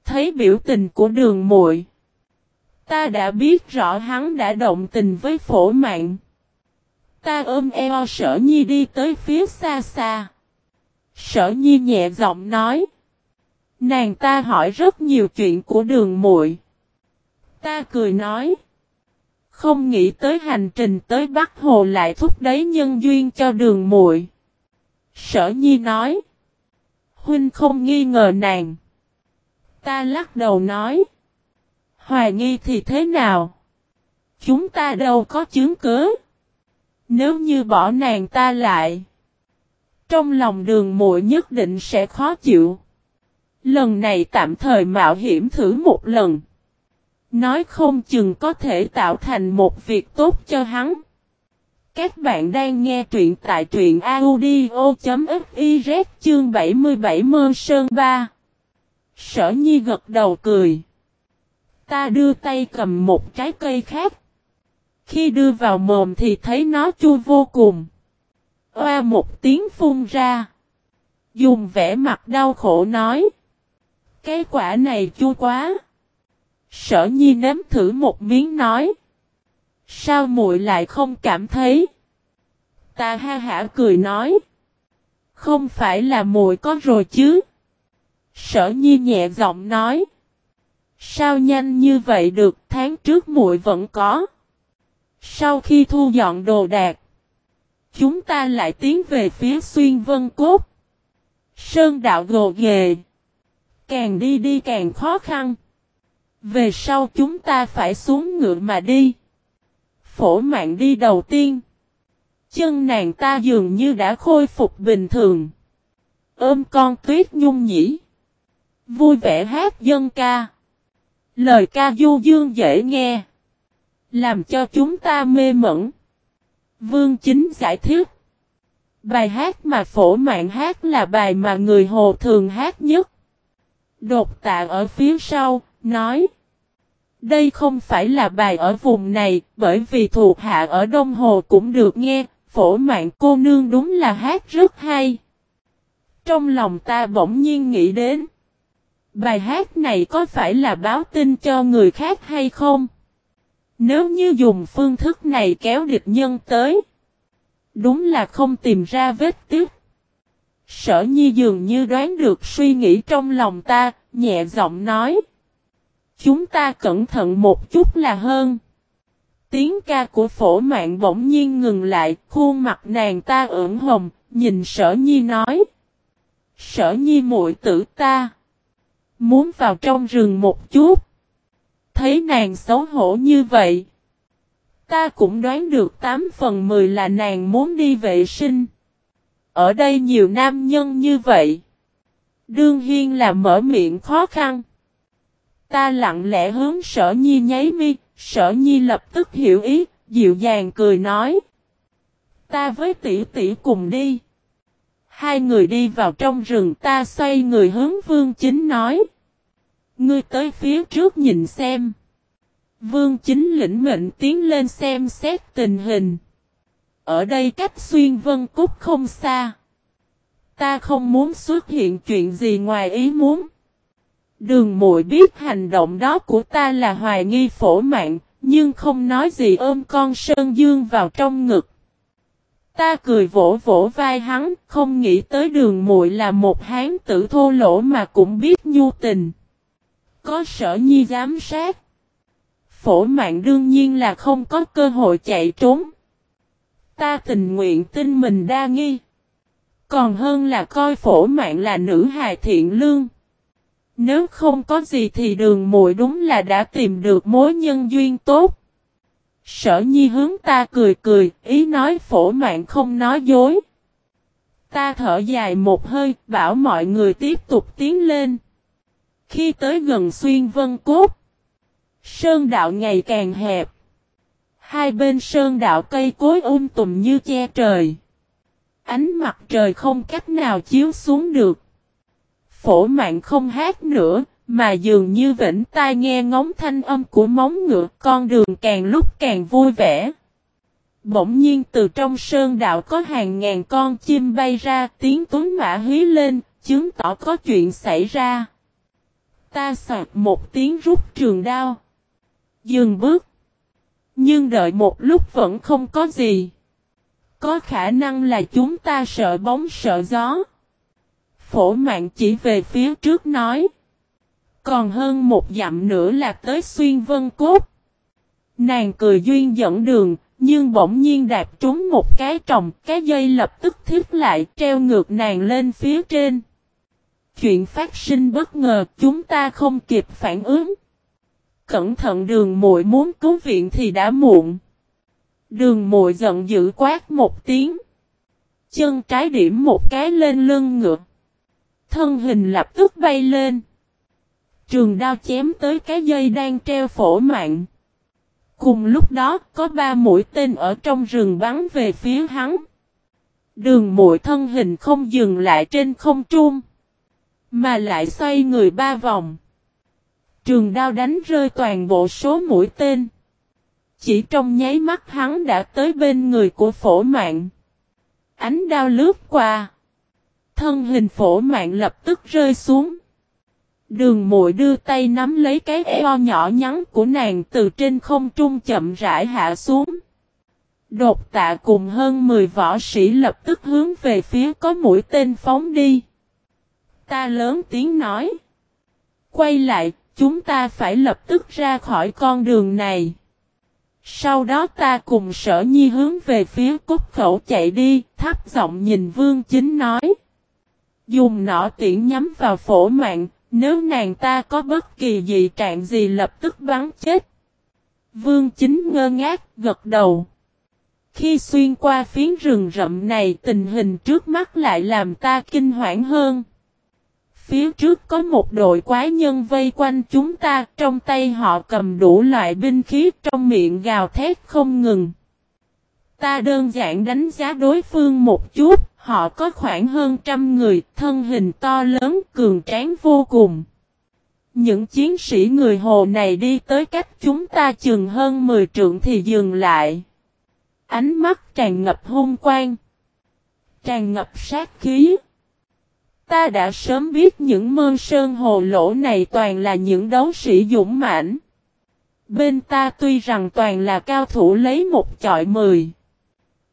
Thấy biểu tình của đường muội Ta đã biết rõ hắn đã động tình với phổ mạng. Ta ôm eo sở nhi đi tới phía xa xa. Sở nhi nhẹ giọng nói. Nàng ta hỏi rất nhiều chuyện của đường muội. Ta cười nói. Không nghĩ tới hành trình tới Bắc Hồ lại thúc đẩy nhân duyên cho đường muội. Sở nhi nói. Huynh không nghi ngờ nàng. Ta lắc đầu nói. Hoài nghi thì thế nào? Chúng ta đâu có chứng cứ. Nếu như bỏ nàng ta lại. Trong lòng đường muội nhất định sẽ khó chịu. Lần này tạm thời mạo hiểm thử một lần. Nói không chừng có thể tạo thành một việc tốt cho hắn. Các bạn đang nghe truyện tại truyện audio.fiz chương 77 Mơ Sơn 3. Sở Nhi gật đầu cười. Ta đưa tay cầm một trái cây khác. Khi đưa vào mồm thì thấy nó chua vô cùng. Oa một tiếng phun ra. Dùng vẻ mặt đau khổ nói. Cái quả này chua quá. Sở nhi nếm thử một miếng nói. Sao muội lại không cảm thấy? Ta ha hả cười nói. Không phải là muội có rồi chứ? Sở nhi nhẹ giọng nói. Sao nhanh như vậy được tháng trước muội vẫn có. Sau khi thu dọn đồ đạc. Chúng ta lại tiến về phía xuyên vân cốt. Sơn đạo gồ ghề. Càng đi đi càng khó khăn. Về sau chúng ta phải xuống ngựa mà đi. Phổ mạng đi đầu tiên. Chân nàng ta dường như đã khôi phục bình thường. Ôm con tuyết nhung nhỉ. Vui vẻ hát dân ca. Lời ca du dương dễ nghe. Làm cho chúng ta mê mẩn. Vương chính giải thích. Bài hát mà phổ mạng hát là bài mà người hồ thường hát nhất. Đột tạ ở phía sau, nói. Đây không phải là bài ở vùng này, bởi vì thuộc hạ ở Đông Hồ cũng được nghe, phổ mạng cô nương đúng là hát rất hay. Trong lòng ta bỗng nhiên nghĩ đến. Bài hát này có phải là báo tin cho người khác hay không? Nếu như dùng phương thức này kéo địch nhân tới. Đúng là không tìm ra vết tiếc. Sở nhi dường như đoán được suy nghĩ trong lòng ta, nhẹ giọng nói. Chúng ta cẩn thận một chút là hơn. Tiếng ca của phổ mạng bỗng nhiên ngừng lại, khuôn mặt nàng ta ửng hồng, nhìn sở nhi nói. Sở nhi muội tử ta. Muốn vào trong rừng một chút. Thấy nàng xấu hổ như vậy. Ta cũng đoán được 8 phần 10 là nàng muốn đi vệ sinh. Ở đây nhiều nam nhân như vậy. Đương Hiên là mở miệng khó khăn. Ta lặng lẽ hướng sở nhi nháy mi, sở nhi lập tức hiểu ý, dịu dàng cười nói. Ta với tỷ tỷ cùng đi. Hai người đi vào trong rừng ta xoay người hướng vương chính nói. Ngươi tới phía trước nhìn xem. Vương chính lĩnh mệnh tiến lên xem xét tình hình. Ở đây cách xuyên vân cúc không xa. Ta không muốn xuất hiện chuyện gì ngoài ý muốn. Đường muội biết hành động đó của ta là hoài nghi phổ mạng, Nhưng không nói gì ôm con Sơn Dương vào trong ngực. Ta cười vỗ vỗ vai hắn, không nghĩ tới đường muội là một hán tử thô lỗ mà cũng biết nhu tình. Có sở nhi giám sát. Phổ mạng đương nhiên là không có cơ hội chạy trốn. Ta tình nguyện tin mình đa nghi. Còn hơn là coi phổ mạng là nữ hài thiện lương. Nếu không có gì thì đường muội đúng là đã tìm được mối nhân duyên tốt. Sở nhi hướng ta cười cười, ý nói phổ mạng không nói dối. Ta thở dài một hơi, bảo mọi người tiếp tục tiến lên. Khi tới gần xuyên vân cốt, sơn đạo ngày càng hẹp. Hai bên sơn đạo cây cối um tùm như che trời. Ánh mặt trời không cách nào chiếu xuống được. Phổ mạng không hát nữa, mà dường như vĩnh tai nghe ngóng thanh âm của móng ngựa con đường càng lúc càng vui vẻ. Bỗng nhiên từ trong sơn đạo có hàng ngàn con chim bay ra tiếng tuấn mã hí lên, chứng tỏ có chuyện xảy ra. Ta soạt một tiếng rút trường đao. Dừng bước. Nhưng đợi một lúc vẫn không có gì. Có khả năng là chúng ta sợ bóng sợ gió. Phổ mạng chỉ về phía trước nói. Còn hơn một dặm nữa là tới xuyên vân cốt. Nàng cười duyên dẫn đường, nhưng bỗng nhiên đạp trúng một cái trồng, cái dây lập tức thiết lại treo ngược nàng lên phía trên. Chuyện phát sinh bất ngờ, chúng ta không kịp phản ứng. Cẩn thận đường muội muốn cứu viện thì đã muộn. Đường muội giận dữ quát một tiếng. Chân trái điểm một cái lên lưng ngựa. Thân hình lập tức bay lên. Trường đao chém tới cái dây đang treo phổ mạng. Cùng lúc đó có ba mũi tên ở trong rừng bắn về phía hắn. Đường mũi thân hình không dừng lại trên không trung. Mà lại xoay người ba vòng. Trường đao đánh rơi toàn bộ số mũi tên. Chỉ trong nháy mắt hắn đã tới bên người của phổ mạng. Ánh đao lướt qua. Thân hình phổ mạng lập tức rơi xuống. Đường muội đưa tay nắm lấy cái eo nhỏ nhắn của nàng từ trên không trung chậm rãi hạ xuống. Đột tạ cùng hơn 10 võ sĩ lập tức hướng về phía có mũi tên phóng đi. Ta lớn tiếng nói. Quay lại, chúng ta phải lập tức ra khỏi con đường này. Sau đó ta cùng sở nhi hướng về phía cốt khẩu chạy đi, thấp giọng nhìn vương chính nói. Dùng nỏ tiễn nhắm vào phổ mạng, nếu nàng ta có bất kỳ dị trạng gì lập tức bắn chết. Vương chính ngơ ngác, gật đầu. Khi xuyên qua phiến rừng rậm này tình hình trước mắt lại làm ta kinh hoảng hơn. Phía trước có một đội quái nhân vây quanh chúng ta, trong tay họ cầm đủ loại binh khí trong miệng gào thét không ngừng. Ta đơn giản đánh giá đối phương một chút, họ có khoảng hơn trăm người, thân hình to lớn, cường tráng vô cùng. Những chiến sĩ người Hồ này đi tới cách chúng ta chừng hơn 10 trượng thì dừng lại. Ánh mắt tràn ngập hung quang. Tràn ngập sát khí. Ta đã sớm biết những mơn sơn hồ lỗ này toàn là những đấu sĩ dũng mãnh. Bên ta tuy rằng toàn là cao thủ lấy một chọi mười.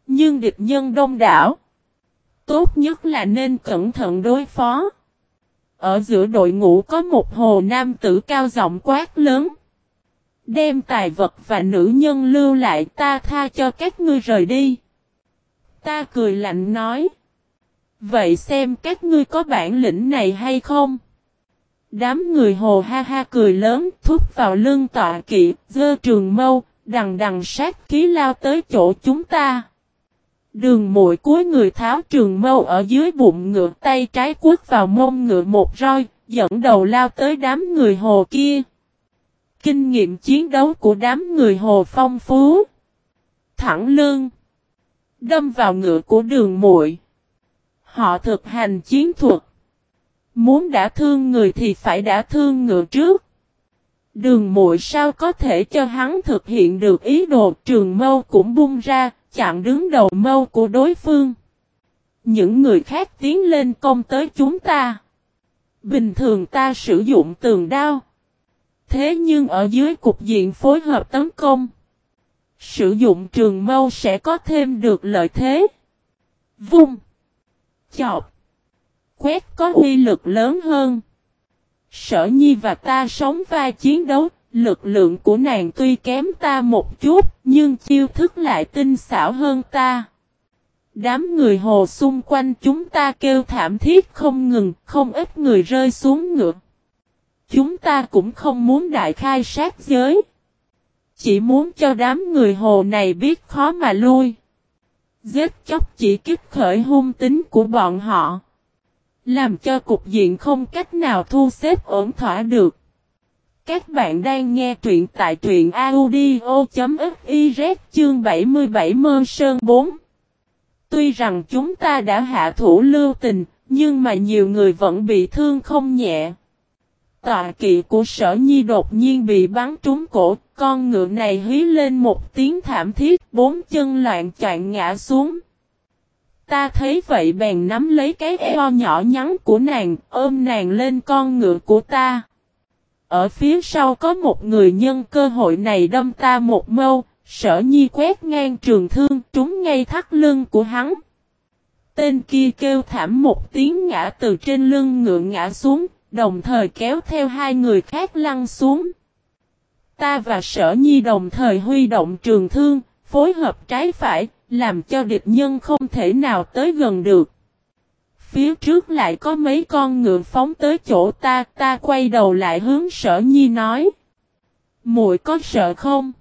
Nhưng địch nhân đông đảo. Tốt nhất là nên cẩn thận đối phó. Ở giữa đội ngũ có một hồ nam tử cao giọng quát lớn. Đem tài vật và nữ nhân lưu lại, ta tha cho các ngươi rời đi. Ta cười lạnh nói. Vậy xem các ngươi có bản lĩnh này hay không? Đám người hồ ha ha cười lớn, thúc vào lưng tọa kỵ, dơ trường mâu, đằng đằng sát khí lao tới chỗ chúng ta. Đường mũi cuối người tháo trường mâu ở dưới bụng ngựa tay trái quất vào mông ngựa một roi, dẫn đầu lao tới đám người hồ kia. Kinh nghiệm chiến đấu của đám người hồ phong phú. Thẳng lưng. Đâm vào ngựa của đường muội Họ thực hành chiến thuật. Muốn đã thương người thì phải đã thương ngựa trước. Đường muội sao có thể cho hắn thực hiện được ý đồ trường mâu cũng bung ra, chặn đứng đầu mâu của đối phương. Những người khác tiến lên công tới chúng ta. Bình thường ta sử dụng tường đao. Thế nhưng ở dưới cục diện phối hợp tấn công, sử dụng trường mâu sẽ có thêm được lợi thế. Vung, chọc, quét có uy lực lớn hơn. Sở nhi và ta sống vai chiến đấu, lực lượng của nàng tuy kém ta một chút, nhưng chiêu thức lại tinh xảo hơn ta. Đám người hồ xung quanh chúng ta kêu thảm thiết không ngừng, không ít người rơi xuống ngựa. Chúng ta cũng không muốn đại khai sát giới. Chỉ muốn cho đám người hồ này biết khó mà lui. Giết chóc chỉ kích khởi hung tính của bọn họ. Làm cho cục diện không cách nào thu xếp ổn thỏa được. Các bạn đang nghe truyện tại truyện audio.fiz chương 77 Mơ Sơn 4. Tuy rằng chúng ta đã hạ thủ lưu tình, nhưng mà nhiều người vẫn bị thương không nhẹ. Tọa kỵ của sở nhi đột nhiên bị bắn trúng cổ, con ngựa này hí lên một tiếng thảm thiết, bốn chân loạn choạng ngã xuống. Ta thấy vậy bèn nắm lấy cái eo nhỏ nhắn của nàng, ôm nàng lên con ngựa của ta. Ở phía sau có một người nhân cơ hội này đâm ta một mâu, sở nhi quét ngang trường thương trúng ngay thắt lưng của hắn. Tên kia kêu thảm một tiếng ngã từ trên lưng ngựa ngã xuống, đồng thời kéo theo hai người khác lăn xuống. Ta và sở nhi đồng thời huy động trường thương, phối hợp trái phải, làm cho địch nhân không thể nào tới gần được. Phía trước lại có mấy con ngựa phóng tới chỗ ta, ta quay đầu lại hướng sở nhi nói. muội có sợ không?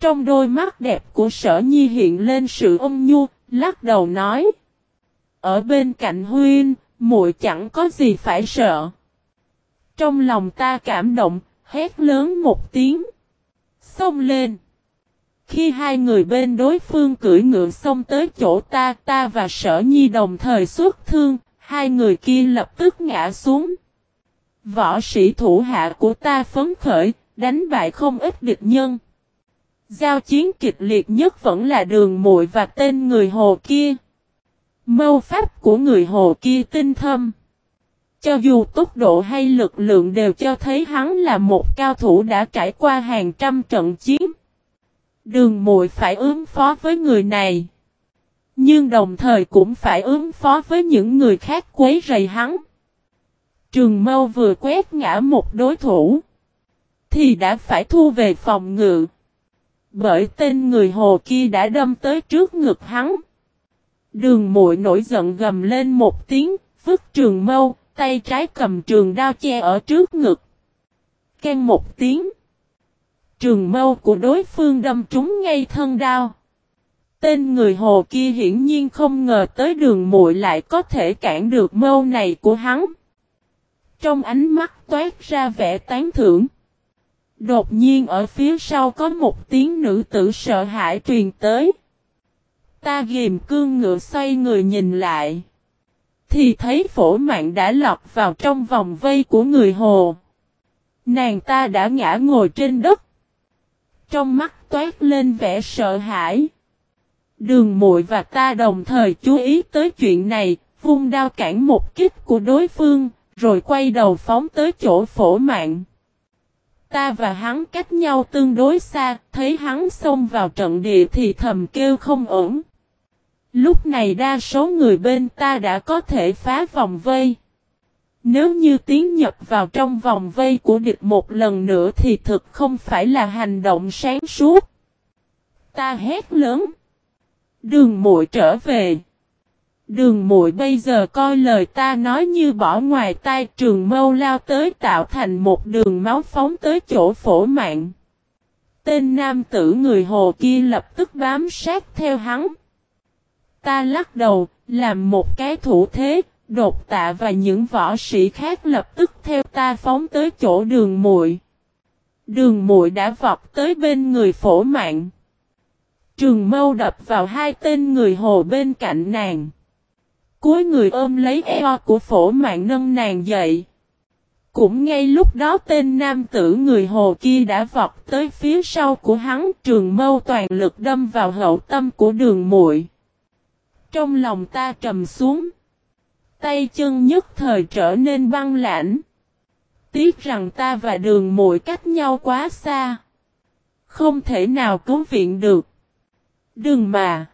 Trong đôi mắt đẹp của sở nhi hiện lên sự ôm nhu, lắc đầu nói. Ở bên cạnh huyên, muội chẳng có gì phải sợ. Trong lòng ta cảm động, hét lớn một tiếng. Xông lên. Khi hai người bên đối phương cưỡi ngựa xông tới chỗ ta, ta và sở nhi đồng thời xuất thương, hai người kia lập tức ngã xuống. Võ sĩ thủ hạ của ta phấn khởi, đánh bại không ít địch nhân. Giao chiến kịch liệt nhất vẫn là đường muội và tên người hồ kia. Mâu pháp của người hồ kia tinh thâm. Cho dù tốc độ hay lực lượng đều cho thấy hắn là một cao thủ đã trải qua hàng trăm trận chiến. Đường muội phải ứng phó với người này. Nhưng đồng thời cũng phải ứng phó với những người khác quấy rầy hắn. Trường mâu vừa quét ngã một đối thủ. Thì đã phải thu về phòng ngự. Bởi tên người hồ kia đã đâm tới trước ngực hắn. Đường muội nổi giận gầm lên một tiếng, vứt trường mâu, tay trái cầm trường đao che ở trước ngực. Ken một tiếng. Trường mâu của đối phương đâm trúng ngay thân đao. Tên người hồ kia hiển nhiên không ngờ tới đường muội lại có thể cản được mâu này của hắn. Trong ánh mắt toát ra vẻ tán thưởng. Đột nhiên ở phía sau có một tiếng nữ tử sợ hãi truyền tới. Ta ghiềm cương ngựa xoay người nhìn lại. Thì thấy phổ mạng đã lọt vào trong vòng vây của người hồ. Nàng ta đã ngã ngồi trên đất. Trong mắt toát lên vẻ sợ hãi. Đường muội và ta đồng thời chú ý tới chuyện này, vung đao cản một kích của đối phương, rồi quay đầu phóng tới chỗ phổ mạng. Ta và hắn cách nhau tương đối xa, thấy hắn xông vào trận địa thì thầm kêu không ổn. Lúc này đa số người bên ta đã có thể phá vòng vây. Nếu như tiến nhập vào trong vòng vây của địch một lần nữa thì thực không phải là hành động sáng suốt. Ta hét lớn. Đường muội trở về. Đường muội bây giờ coi lời ta nói như bỏ ngoài tai trường mâu lao tới tạo thành một đường máu phóng tới chỗ phổ mạng. Tên nam tử người hồ kia lập tức bám sát theo hắn. Ta lắc đầu, làm một cái thủ thế, đột tạ và những võ sĩ khác lập tức theo ta phóng tới chỗ đường muội. Đường muội đã vọt tới bên người phổ mạng. Trường mâu đập vào hai tên người hồ bên cạnh nàng. Cuối người ôm lấy eo của phổ mạng nâng nàng dậy. Cũng ngay lúc đó tên nam tử người hồ kia đã vọt tới phía sau của hắn trường mâu toàn lực đâm vào hậu tâm của đường muội. Trong lòng ta trầm xuống. Tay chân nhất thời trở nên băng lãnh. Tiếc rằng ta và đường muội cách nhau quá xa. Không thể nào cứu viện được. Đừng mà.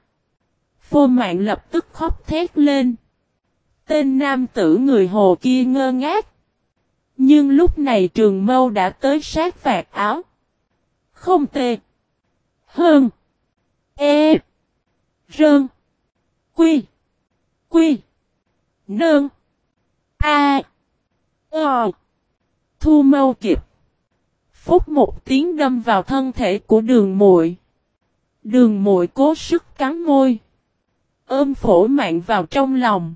Phô mạng lập tức khóc thét lên. Tên nam tử người hồ kia ngơ ngác. Nhưng lúc này trường mâu đã tới sát vạt áo. Không tệ. Hơn. E. Rơn. Quy. Quy. Nương. A. Ờ. Thu mâu kịp. Phúc một tiếng đâm vào thân thể của đường muội. Đường muội cố sức cắn môi. Ôm phổ mạng vào trong lòng.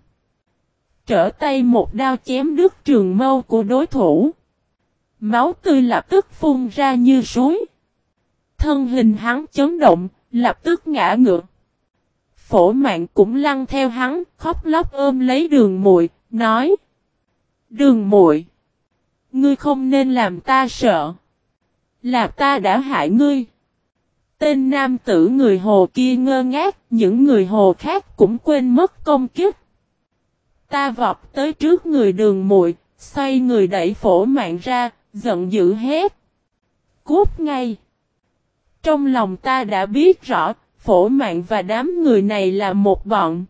Trở tay một đao chém đứt trường mâu của đối thủ. Máu tươi lập tức phun ra như suối. Thân hình hắn chấn động, lập tức ngã ngược. Phổ mạng cũng lăn theo hắn, khóc lóc ôm lấy đường muội nói. Đường muội Ngươi không nên làm ta sợ. Là ta đã hại ngươi. Tên nam tử người hồ kia ngơ ngác, những người hồ khác cũng quên mất công kích. Ta vọt tới trước người đường muội, xoay người đẩy phổ mạng ra, giận dữ hết. Cút ngay. Trong lòng ta đã biết rõ, phổ mạng và đám người này là một bọn.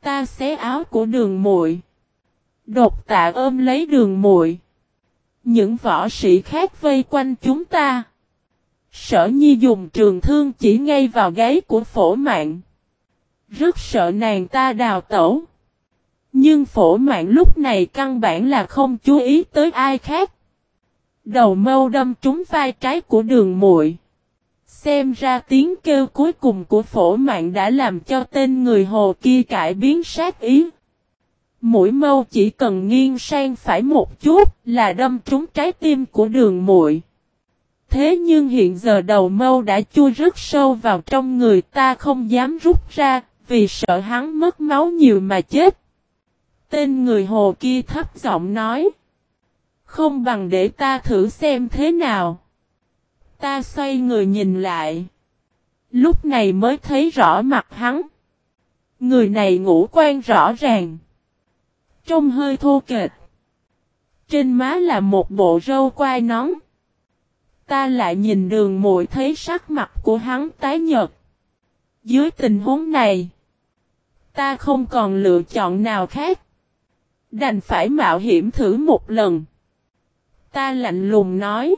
Ta xé áo của đường muội. Đột tạ ôm lấy đường muội. Những võ sĩ khác vây quanh chúng ta. Sở nhi dùng trường thương chỉ ngay vào gáy của phổ mạng. Rất sợ nàng ta đào tẩu. Nhưng phổ mạng lúc này căn bản là không chú ý tới ai khác. Đầu mâu đâm trúng vai trái của đường muội. Xem ra tiếng kêu cuối cùng của phổ mạng đã làm cho tên người hồ kia cải biến sát ý. Mũi mâu chỉ cần nghiêng sang phải một chút là đâm trúng trái tim của đường muội. Thế nhưng hiện giờ đầu mâu đã chui rất sâu vào trong người ta không dám rút ra, vì sợ hắn mất máu nhiều mà chết. Tên người hồ kia thấp giọng nói. Không bằng để ta thử xem thế nào. Ta xoay người nhìn lại. Lúc này mới thấy rõ mặt hắn. Người này ngũ quan rõ ràng. Trông hơi thô kệch. Trên má là một bộ râu quai nón. Ta lại nhìn đường muội thấy sắc mặt của hắn tái nhợt. Dưới tình huống này, ta không còn lựa chọn nào khác. Đành phải mạo hiểm thử một lần. Ta lạnh lùng nói.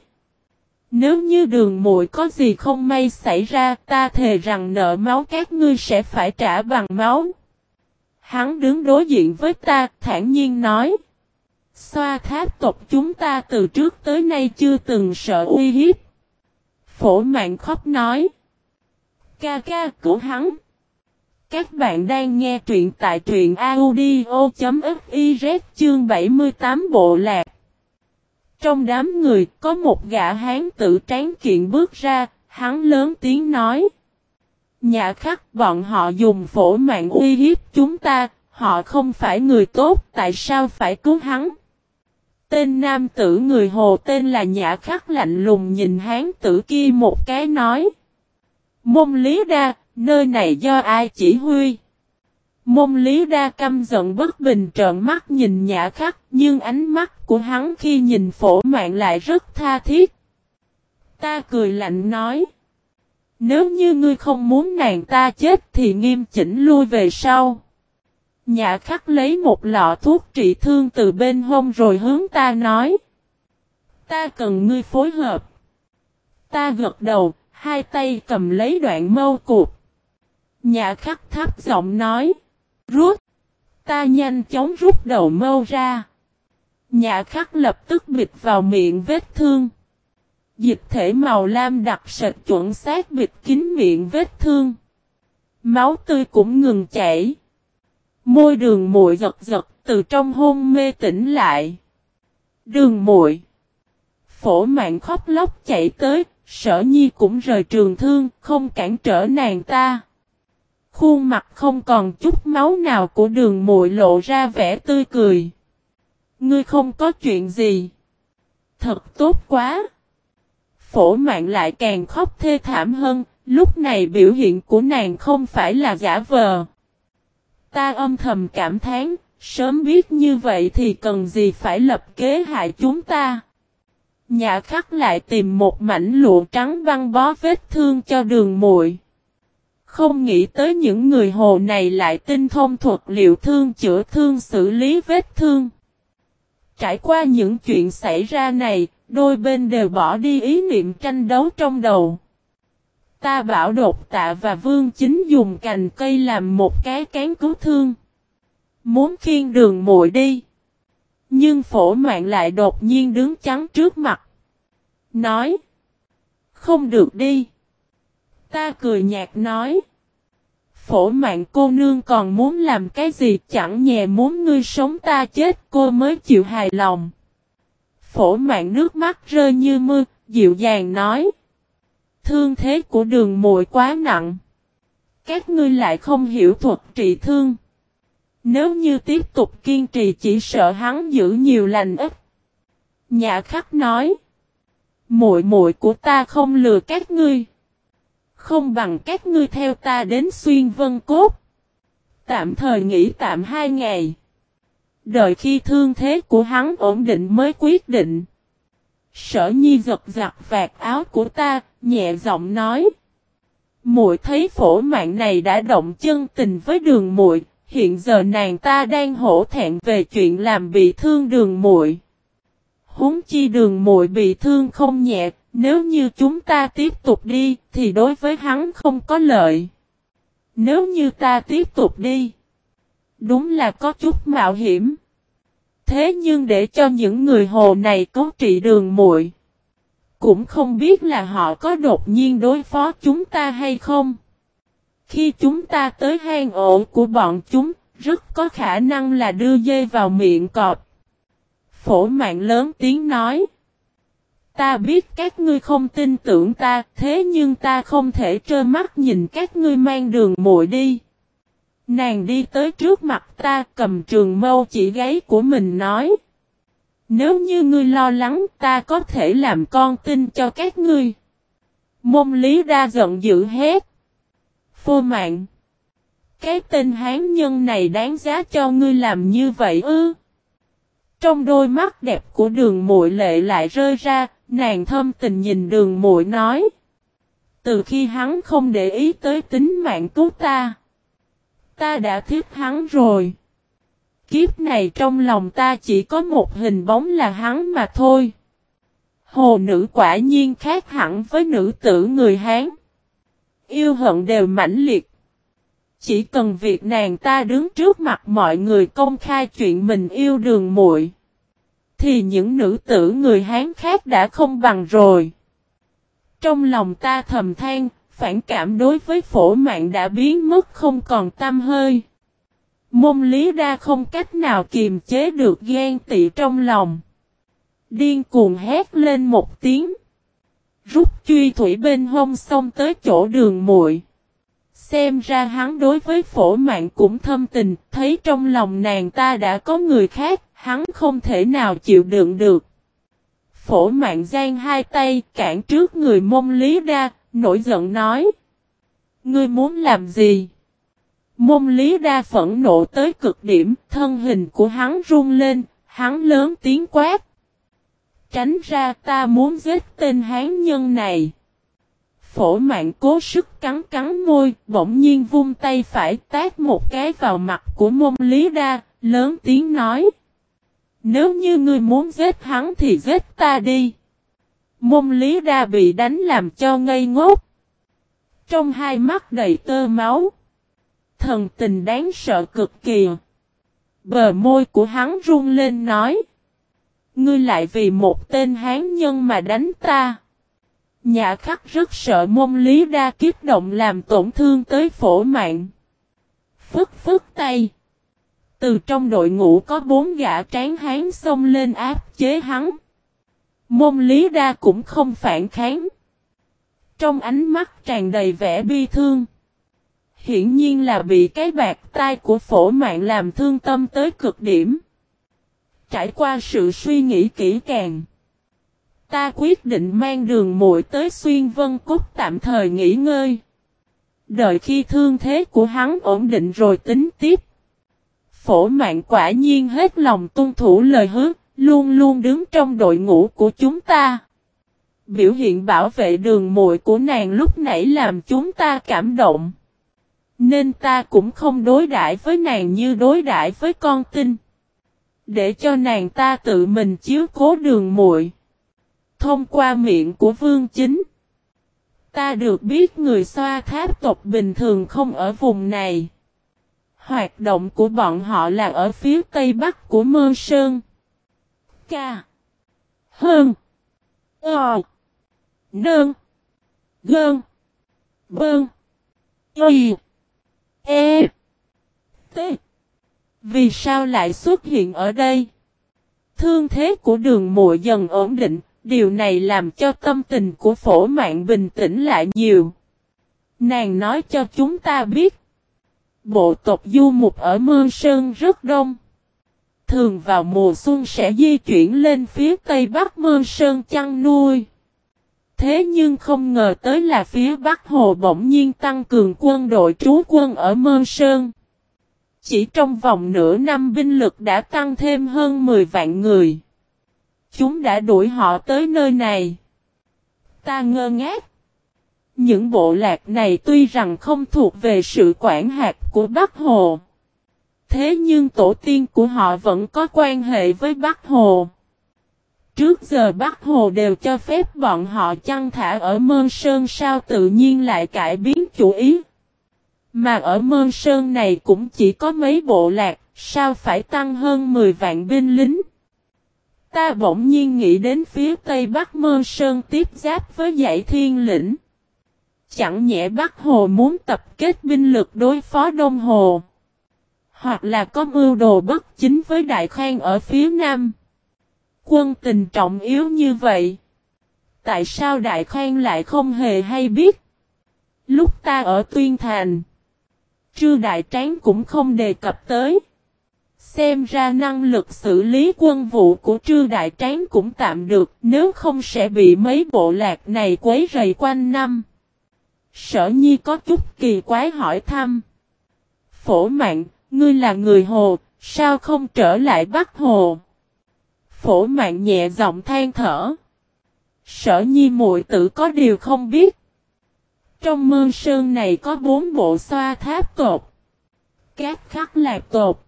Nếu như đường muội có gì không may xảy ra, ta thề rằng nợ máu các ngươi sẽ phải trả bằng máu. Hắn đứng đối diện với ta, thản nhiên nói. Xoa tháp tộc chúng ta từ trước tới nay chưa từng sợ uy hiếp. Phổ mạng khóc nói. Ca ca của hắn. Các bạn đang nghe truyện tại truyện audio.fiz chương 78 bộ lạc. Trong đám người có một gã hán tử tráng kiện bước ra, hắn lớn tiếng nói. Nhà khắc bọn họ dùng phổ mạng uy hiếp chúng ta, họ không phải người tốt, tại sao phải cứu hắn? Tên nam tử người hồ tên là Nhã Khắc lạnh lùng nhìn hán tử kia một cái nói. Môn Lý Đa, nơi này do ai chỉ huy? Môn Lý Đa căm giận bất bình trợn mắt nhìn Nhã Khắc, nhưng ánh mắt của hắn khi nhìn phổ mạng lại rất tha thiết. Ta cười lạnh nói. Nếu như ngươi không muốn nàng ta chết thì nghiêm chỉnh lui về sau. Nhã khắc lấy một lọ thuốc trị thương từ bên hông rồi hướng ta nói. Ta cần ngươi phối hợp. Ta gật đầu, hai tay cầm lấy đoạn mâu cụt. Nhã khắc thấp giọng nói. Rút. Ta nhanh chóng rút đầu mâu ra. Nhã khắc lập tức bịt vào miệng vết thương. Dịch thể màu lam đặc sệt chuẩn xác bịt kín miệng vết thương. Máu tươi cũng ngừng chảy. Môi đường muội giật giật từ trong hôn mê tỉnh lại. Đường muội Phổ mạng khóc lóc chạy tới, sở nhi cũng rời trường thương, không cản trở nàng ta. Khuôn mặt không còn chút máu nào của đường muội lộ ra vẻ tươi cười. Ngươi không có chuyện gì. Thật tốt quá. Phổ mạng lại càng khóc thê thảm hơn, lúc này biểu hiện của nàng không phải là giả vờ. Ta âm thầm cảm thán, Sớm biết như vậy thì cần gì phải lập kế hại chúng ta. Nhà khắc lại tìm một mảnh lụa trắng băng bó vết thương cho đường muội. Không nghĩ tới những người hồ này lại tinh thông thuật liệu thương chữa thương xử lý vết thương. Trải qua những chuyện xảy ra này, đôi bên đều bỏ đi ý niệm tranh đấu trong đầu. Ta bảo đột tạ và vương chính dùng cành cây làm một cái cán cứu thương. Muốn khiên đường muội đi. Nhưng phổ mạng lại đột nhiên đứng chắn trước mặt. Nói. Không được đi. Ta cười nhạt nói. Phổ mạng cô nương còn muốn làm cái gì chẳng nhẹ muốn ngươi sống ta chết cô mới chịu hài lòng. Phổ mạng nước mắt rơi như mưa, dịu dàng nói. Thương thế của đường muội quá nặng. Các ngươi lại không hiểu thuật trị thương. Nếu như tiếp tục kiên trì chỉ sợ hắn giữ nhiều lành ít. Nhà khắc nói. Muội muội của ta không lừa các ngươi. Không bằng các ngươi theo ta đến xuyên vân cốt. Tạm thời nghỉ tạm hai ngày. Đợi khi thương thế của hắn ổn định mới quyết định. Sở nhi giật giặt vạt áo của ta, nhẹ giọng nói. Muội thấy phổ mạng này đã động chân tình với đường muội, hiện giờ nàng ta đang hổ thẹn về chuyện làm bị thương đường muội. Huống chi đường muội bị thương không nhẹ, nếu như chúng ta tiếp tục đi, thì đối với hắn không có lợi. Nếu như ta tiếp tục đi, đúng là có chút mạo hiểm. Thế nhưng để cho những người hồ này cứu trị đường muội cũng không biết là họ có đột nhiên đối phó chúng ta hay không. Khi chúng ta tới hang ổ của bọn chúng, rất có khả năng là đưa dây vào miệng cọp. Phổ mạng lớn tiếng nói. Ta biết các ngươi không tin tưởng ta, thế nhưng ta không thể trơ mắt nhìn các ngươi mang đường muội đi. Nàng đi tới trước mặt ta cầm trường mâu chỉ gáy của mình nói. Nếu như ngươi lo lắng ta có thể làm con tin cho các ngươi. Môn lý ra giận dữ hết. Phô mạng. Cái tên hán nhân này đáng giá cho ngươi làm như vậy ư. Trong đôi mắt đẹp của đường muội lệ lại rơi ra, nàng thâm tình nhìn đường muội nói. Từ khi hắn không để ý tới tính mạng cứu ta. Ta đã thiết hắn rồi. Kiếp này trong lòng ta chỉ có một hình bóng là hắn mà thôi. Hồ nữ quả nhiên khác hẳn với nữ tử người Hán. Yêu hận đều mãnh liệt. Chỉ cần việc nàng ta đứng trước mặt mọi người công khai chuyện mình yêu đường muội thì những nữ tử người Hán khác đã không bằng rồi. Trong lòng ta thầm than, phản cảm đối với phổ mạng đã biến mất không còn tâm hơi. Môn lý đa không cách nào kiềm chế được ghen tị trong lòng. Điên cuồng hét lên một tiếng. Rút truy thủy bên hông xông tới chỗ đường muội. Xem ra hắn đối với phổ mạng cũng thâm tình, thấy trong lòng nàng ta đã có người khác, hắn không thể nào chịu đựng được. Phổ mạng giang hai tay cản trước người môn lý đa, nổi giận nói. Ngươi muốn làm gì? Môn lý đa phẫn nộ tới cực điểm, thân hình của hắn run lên, hắn lớn tiếng quát. Tránh ra ta muốn giết tên hán nhân này. Phổ mạng cố sức cắn cắn môi, bỗng nhiên vung tay phải tát một cái vào mặt của môn lý đa, lớn tiếng nói. Nếu như ngươi muốn giết hắn thì giết ta đi. Môn lý đa bị đánh làm cho ngây ngốc. Trong hai mắt đầy tơ máu. Thần tình đáng sợ cực kỳ. Bờ môi của hắn run lên nói. Ngươi lại vì một tên hán nhân mà đánh ta. Nhà khắc rất sợ môn lý đa kiếp động làm tổn thương tới phổ mạng. Phức phức tay. Từ trong đội ngũ có bốn gã tráng hán xông lên áp chế hắn. Môn lý đa cũng không phản kháng. Trong ánh mắt tràn đầy vẻ bi thương. Hiển nhiên là bị cái bạc tai của phổ mạng làm thương tâm tới cực điểm. Trải qua sự suy nghĩ kỹ càng. Ta quyết định mang đường muội tới xuyên vân cốt tạm thời nghỉ ngơi. Đợi khi thương thế của hắn ổn định rồi tính tiếp. Phổ mạng quả nhiên hết lòng tuân thủ lời hứa, luôn luôn đứng trong đội ngũ của chúng ta. Biểu hiện bảo vệ đường muội của nàng lúc nãy làm chúng ta cảm động. Nên ta cũng không đối đãi với nàng như đối đãi với con tin. Để cho nàng ta tự mình chiếu cố đường muội. Thông qua miệng của vương chính. Ta được biết người xoa tháp tộc bình thường không ở vùng này. Hoạt động của bọn họ là ở phía tây bắc của Mơ Sơn. Ca. Hơn. Ờ. Nơn. Gơn. Bơn. Y. E. T. Vì sao lại xuất hiện ở đây? Thương thế của đường Mộ dần ổn định, điều này làm cho tâm tình của phổ mạng bình tĩnh lại nhiều. Nàng nói cho chúng ta biết, bộ tộc du mục ở Mương Sơn rất đông. Thường vào mùa xuân sẽ di chuyển lên phía tây bắc Mương Sơn chăn nuôi. Thế nhưng không ngờ tới là phía Bắc Hồ bỗng nhiên tăng cường quân đội trú quân ở Mương Sơn. Chỉ trong vòng nửa năm binh lực đã tăng thêm hơn 10 vạn người. Chúng đã đuổi họ tới nơi này. Ta ngơ ngác. Những bộ lạc này tuy rằng không thuộc về sự quản hạt của Bắc Hồ. Thế nhưng tổ tiên của họ vẫn có quan hệ với Bắc Hồ. Trước giờ Bắc Hồ đều cho phép bọn họ chăn thả ở Mơn Sơn sao tự nhiên lại cải biến chủ ý. Mà ở Mơn Sơn này cũng chỉ có mấy bộ lạc, sao phải tăng hơn 10 vạn binh lính. Ta bỗng nhiên nghĩ đến phía tây Bắc mơ Sơn tiếp giáp với dãy thiên lĩnh. Chẳng nhẽ Bắc Hồ muốn tập kết binh lực đối phó Đông Hồ. Hoặc là có mưu đồ bất chính với Đại Khang ở phía Nam quân tình trọng yếu như vậy. Tại sao Đại Khang lại không hề hay biết? Lúc ta ở Tuyên Thành, Trư Đại Tráng cũng không đề cập tới. Xem ra năng lực xử lý quân vụ của Trư Đại Tráng cũng tạm được, nếu không sẽ bị mấy bộ lạc này quấy rầy quanh năm. Sở Nhi có chút kỳ quái hỏi thăm. Phổ mạng, ngươi là người Hồ, sao không trở lại Bắc Hồ? Phổ mạng nhẹ giọng than thở. Sở nhi muội tử có điều không biết. Trong mương sơn này có bốn bộ xoa tháp tột. Các khắc lạc tột.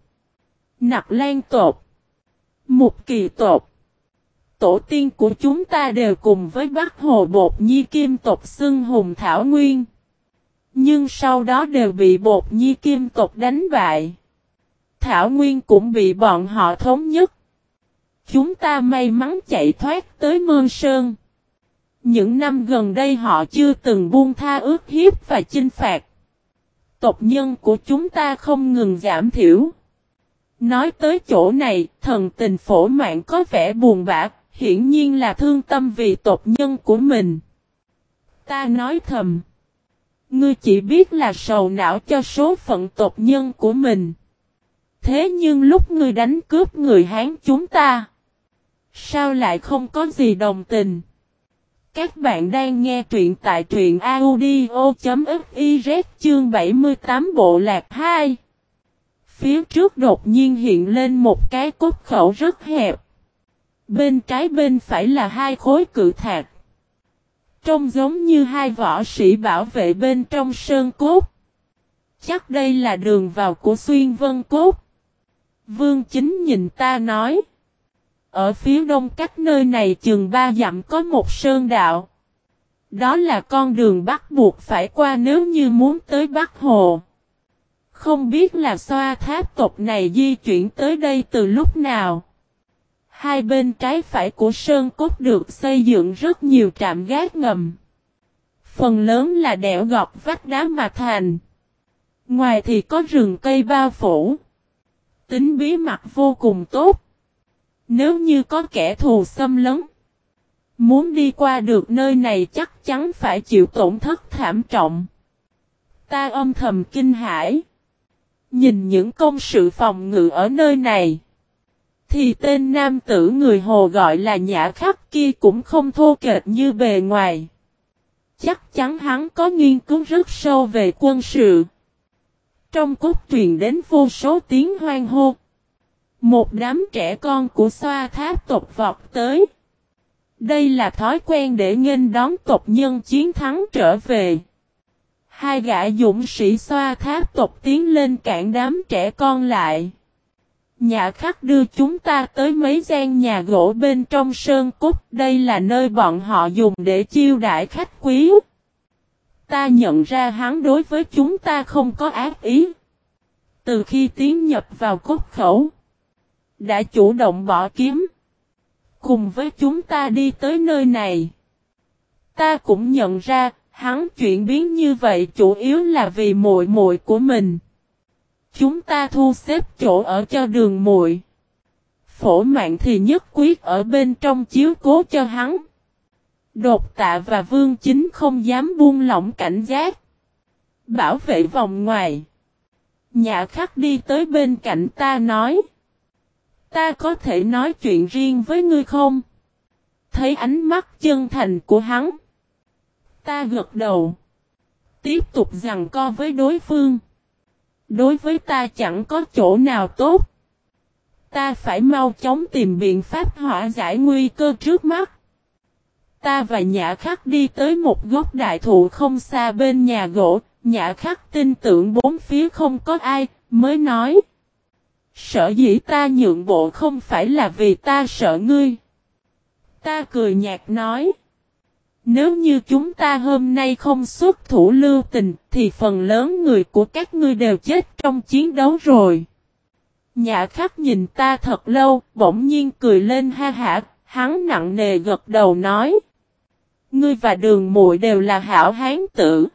Nặc lan tột. Mục kỳ tột. Tổ tiên của chúng ta đều cùng với Bắc Hồ Bột Nhi Kim tộc xưng hùng Thảo Nguyên. Nhưng sau đó đều bị Bột Nhi Kim tộc đánh bại. Thảo Nguyên cũng bị bọn họ thống nhất. Chúng ta may mắn chạy thoát tới Mơn Sơn. Những năm gần đây họ chưa từng buông tha ước hiếp và chinh phạt. Tộc nhân của chúng ta không ngừng giảm thiểu. Nói tới chỗ này, thần tình phổ mạng có vẻ buồn bã, hiển nhiên là thương tâm vì tộc nhân của mình. Ta nói thầm. Ngươi chỉ biết là sầu não cho số phận tộc nhân của mình. Thế nhưng lúc ngươi đánh cướp người Hán chúng ta. Sao lại không có gì đồng tình? Các bạn đang nghe truyện tại truyện audio.fiz chương 78 bộ lạc 2. Phía trước đột nhiên hiện lên một cái cốt khẩu rất hẹp. Bên trái bên phải là hai khối cự thạch. Trông giống như hai võ sĩ bảo vệ bên trong sơn cốt. Chắc đây là đường vào của xuyên vân cốt. Vương chính nhìn ta nói. Ở phía đông cách nơi này chừng ba dặm có một sơn đạo. Đó là con đường bắt buộc phải qua nếu như muốn tới Bắc Hồ. Không biết là xoa tháp tộc này di chuyển tới đây từ lúc nào. Hai bên trái phải của sơn cốt được xây dựng rất nhiều trạm gác ngầm. Phần lớn là đẽo gọt vách đá mà thành. Ngoài thì có rừng cây bao phủ. Tính bí mật vô cùng tốt. Nếu như có kẻ thù xâm lấn, muốn đi qua được nơi này chắc chắn phải chịu tổn thất thảm trọng. Ta âm thầm kinh hãi. Nhìn những công sự phòng ngự ở nơi này. Thì tên nam tử người Hồ gọi là Nhã Khắc kia cũng không thô kệch như bề ngoài. Chắc chắn hắn có nghiên cứu rất sâu về quân sự. Trong cốt truyền đến vô số tiếng hoang hô. Một đám trẻ con của xoa tháp tộc vọt tới. Đây là thói quen để nghênh đón tộc nhân chiến thắng trở về. Hai gã dũng sĩ xoa tháp tộc tiến lên cản đám trẻ con lại. Nhà khắc đưa chúng ta tới mấy gian nhà gỗ bên trong sơn cúc. Đây là nơi bọn họ dùng để chiêu đãi khách quý. Ta nhận ra hắn đối với chúng ta không có ác ý. Từ khi tiến nhập vào cốt khẩu. Đã chủ động bỏ kiếm. Cùng với chúng ta đi tới nơi này. Ta cũng nhận ra Hắn chuyển biến như vậy chủ yếu là vì muội muội của mình. Chúng ta thu xếp chỗ ở cho đường muội. Phổ mạng thì nhất quyết ở bên trong chiếu cố cho hắn. Đột tạ và vương chính không dám buông lỏng cảnh giác. Bảo vệ vòng ngoài. Nhà khắc đi tới bên cạnh ta nói. Ta có thể nói chuyện riêng với ngươi không? Thấy ánh mắt chân thành của hắn. Ta gật đầu. Tiếp tục rằng co với đối phương. Đối với ta chẳng có chỗ nào tốt. Ta phải mau chóng tìm biện pháp hỏa giải nguy cơ trước mắt. Ta và Nhã Khắc đi tới một gốc đại thụ không xa bên nhà gỗ. Nhã Khắc tin tưởng bốn phía không có ai, mới nói. Sợ dĩ ta nhượng bộ không phải là vì ta sợ ngươi. Ta cười nhạt nói. Nếu như chúng ta hôm nay không xuất thủ lưu tình thì phần lớn người của các ngươi đều chết trong chiến đấu rồi. Nhã khắc nhìn ta thật lâu, bỗng nhiên cười lên ha hả, hắn nặng nề gật đầu nói. Ngươi và đường muội đều là hảo hán tử.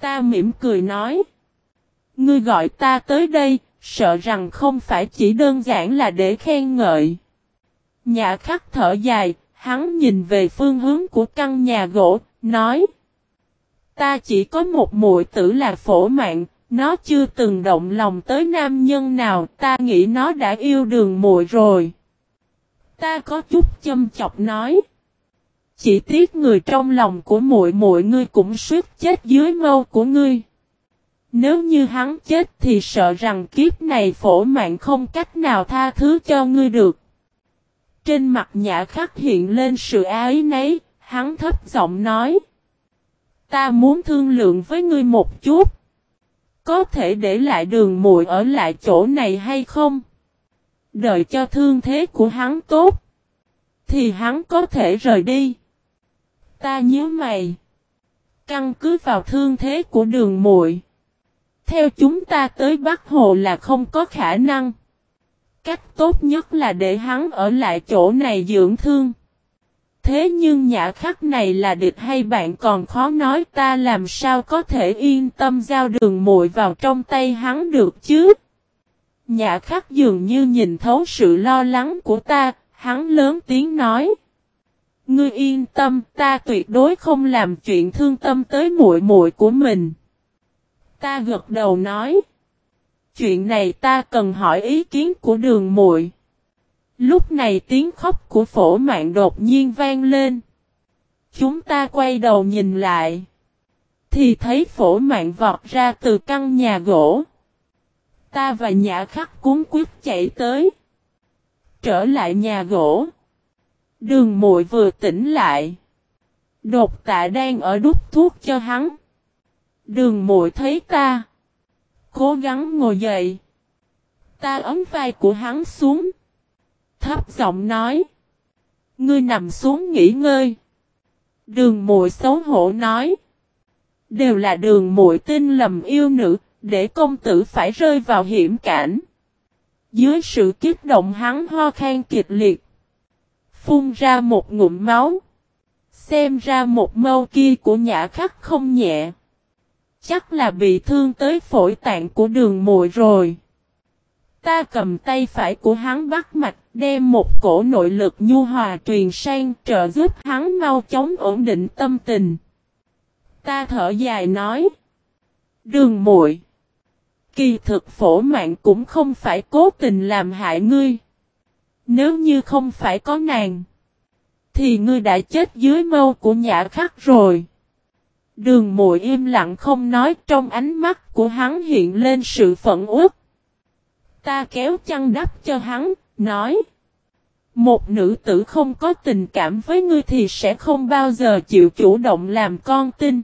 Ta mỉm cười nói. Ngươi gọi ta tới đây, sợ rằng không phải chỉ đơn giản là để khen ngợi. Nhã khắc thở dài, Hắn nhìn về phương hướng của căn nhà gỗ, nói. Ta chỉ có một muội tử là phổ mạng, nó chưa từng động lòng tới nam nhân nào, ta nghĩ nó đã yêu đường muội rồi. Ta có chút châm chọc nói. Chỉ tiếc người trong lòng của muội muội ngươi cũng suýt chết dưới mâu của ngươi. Nếu như hắn chết thì sợ rằng kiếp này phổ mạng không cách nào tha thứ cho ngươi được. Trên mặt nhã khắc hiện lên sự ái nấy, hắn thấp giọng nói. Ta muốn thương lượng với ngươi một chút. Có thể để lại đường muội ở lại chỗ này hay không? Đợi cho thương thế của hắn tốt. Thì hắn có thể rời đi. Ta nhớ mày. Căn cứ vào thương thế của đường muội Theo chúng ta tới Bắc Hồ là không có khả năng. Cách tốt nhất là để hắn ở lại chỗ này dưỡng thương. Thế nhưng nhã khắc này là địch hay bạn còn khó nói ta làm sao có thể yên tâm giao đường muội vào trong tay hắn được chứ. Nhã khắc dường như nhìn thấu sự lo lắng của ta, hắn lớn tiếng nói. Ngươi yên tâm, ta tuyệt đối không làm chuyện thương tâm tới muội muội của mình. Ta gật đầu nói chuyện này ta cần hỏi ý kiến của đường muội. Lúc này tiếng khóc của phổ mạng đột nhiên vang lên. Chúng ta quay đầu nhìn lại. Thì thấy phổ mạng vọt ra từ căn nhà gỗ. Ta và nhã khắc cuốn quyết chạy tới. Trở lại nhà gỗ. Đường muội vừa tỉnh lại. Đột tạ đang ở đút thuốc cho hắn. Đường muội thấy ta cố gắng ngồi dậy. Ta ấm vai của hắn xuống. Thấp giọng nói. Ngươi nằm xuống nghỉ ngơi. Đường muội xấu hổ nói. Đều là đường muội tin lầm yêu nữ, để công tử phải rơi vào hiểm cảnh. Dưới sự kích động hắn ho khan kịch liệt. Phun ra một ngụm máu. Xem ra một mâu kia của nhã khắc không nhẹ chắc là bị thương tới phổi tạng của đường muội rồi. Ta cầm tay phải của hắn bắt mạch, đem một cổ nội lực nhu hòa truyền sang trợ giúp hắn mau chóng ổn định tâm tình. Ta thở dài nói. Đường muội Kỳ thực phổ mạng cũng không phải cố tình làm hại ngươi. Nếu như không phải có nàng. Thì ngươi đã chết dưới mâu của nhã khắc rồi. Đường mùi im lặng không nói trong ánh mắt của hắn hiện lên sự phẫn uất. Ta kéo chăn đắp cho hắn, nói. Một nữ tử không có tình cảm với ngươi thì sẽ không bao giờ chịu chủ động làm con tin.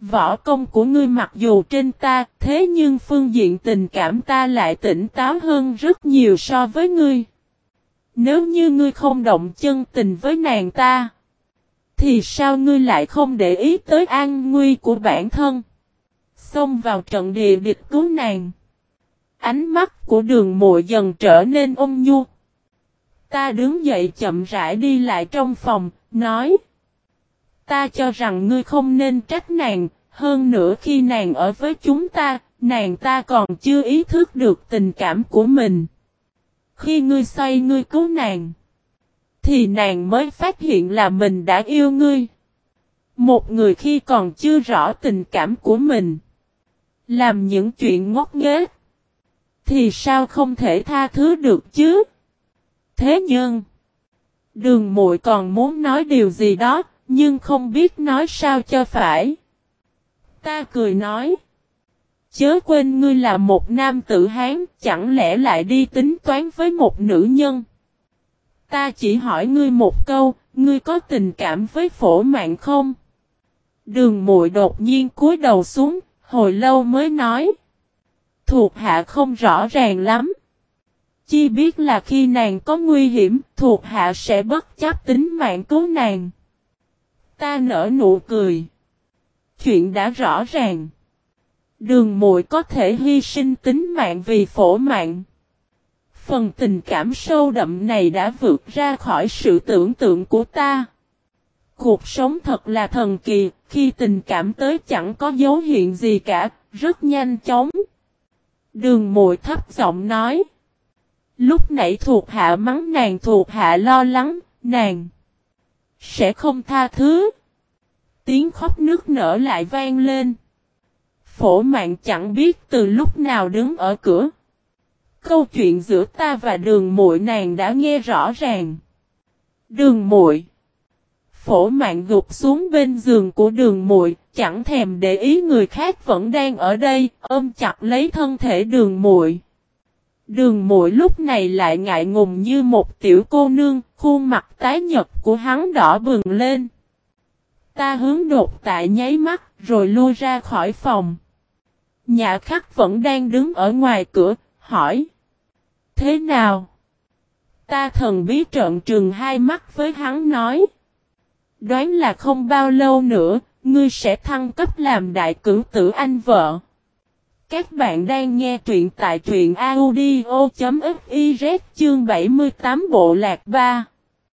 Võ công của ngươi mặc dù trên ta, thế nhưng phương diện tình cảm ta lại tỉnh táo hơn rất nhiều so với ngươi. Nếu như ngươi không động chân tình với nàng ta, thì sao ngươi lại không để ý tới an nguy của bản thân? Xông vào trận địa địch cứu nàng. Ánh mắt của đường mộ dần trở nên ôm nhu. Ta đứng dậy chậm rãi đi lại trong phòng, nói. Ta cho rằng ngươi không nên trách nàng, hơn nữa khi nàng ở với chúng ta, nàng ta còn chưa ý thức được tình cảm của mình. Khi ngươi xoay ngươi cứu nàng, thì nàng mới phát hiện là mình đã yêu ngươi. Một người khi còn chưa rõ tình cảm của mình, làm những chuyện ngốc nghếch, thì sao không thể tha thứ được chứ? Thế nhưng, đường muội còn muốn nói điều gì đó, nhưng không biết nói sao cho phải. Ta cười nói. Chớ quên ngươi là một nam tử Hán, chẳng lẽ lại đi tính toán với một nữ nhân. Ta chỉ hỏi ngươi một câu, ngươi có tình cảm với phổ mạng không? Đường muội đột nhiên cúi đầu xuống, hồi lâu mới nói. Thuộc hạ không rõ ràng lắm. Chi biết là khi nàng có nguy hiểm, thuộc hạ sẽ bất chấp tính mạng cứu nàng. Ta nở nụ cười. Chuyện đã rõ ràng. Đường muội có thể hy sinh tính mạng vì phổ mạng. Phần tình cảm sâu đậm này đã vượt ra khỏi sự tưởng tượng của ta. Cuộc sống thật là thần kỳ, khi tình cảm tới chẳng có dấu hiện gì cả, rất nhanh chóng. Đường mùi thấp giọng nói. Lúc nãy thuộc hạ mắng nàng thuộc hạ lo lắng, nàng sẽ không tha thứ. Tiếng khóc nước nở lại vang lên. Phổ mạng chẳng biết từ lúc nào đứng ở cửa. Câu chuyện giữa ta và đường muội nàng đã nghe rõ ràng. Đường muội Phổ mạng gục xuống bên giường của đường muội chẳng thèm để ý người khác vẫn đang ở đây, ôm chặt lấy thân thể đường muội Đường muội lúc này lại ngại ngùng như một tiểu cô nương, khuôn mặt tái nhật của hắn đỏ bừng lên. Ta hướng đột tại nháy mắt, rồi lui ra khỏi phòng. Nhà khắc vẫn đang đứng ở ngoài cửa, hỏi. Thế nào? Ta thần bí trợn trừng hai mắt với hắn nói. Đoán là không bao lâu nữa, ngươi sẽ thăng cấp làm đại cử tử anh vợ. Các bạn đang nghe truyện tại truyện audio.fiz chương 78 bộ lạc 3.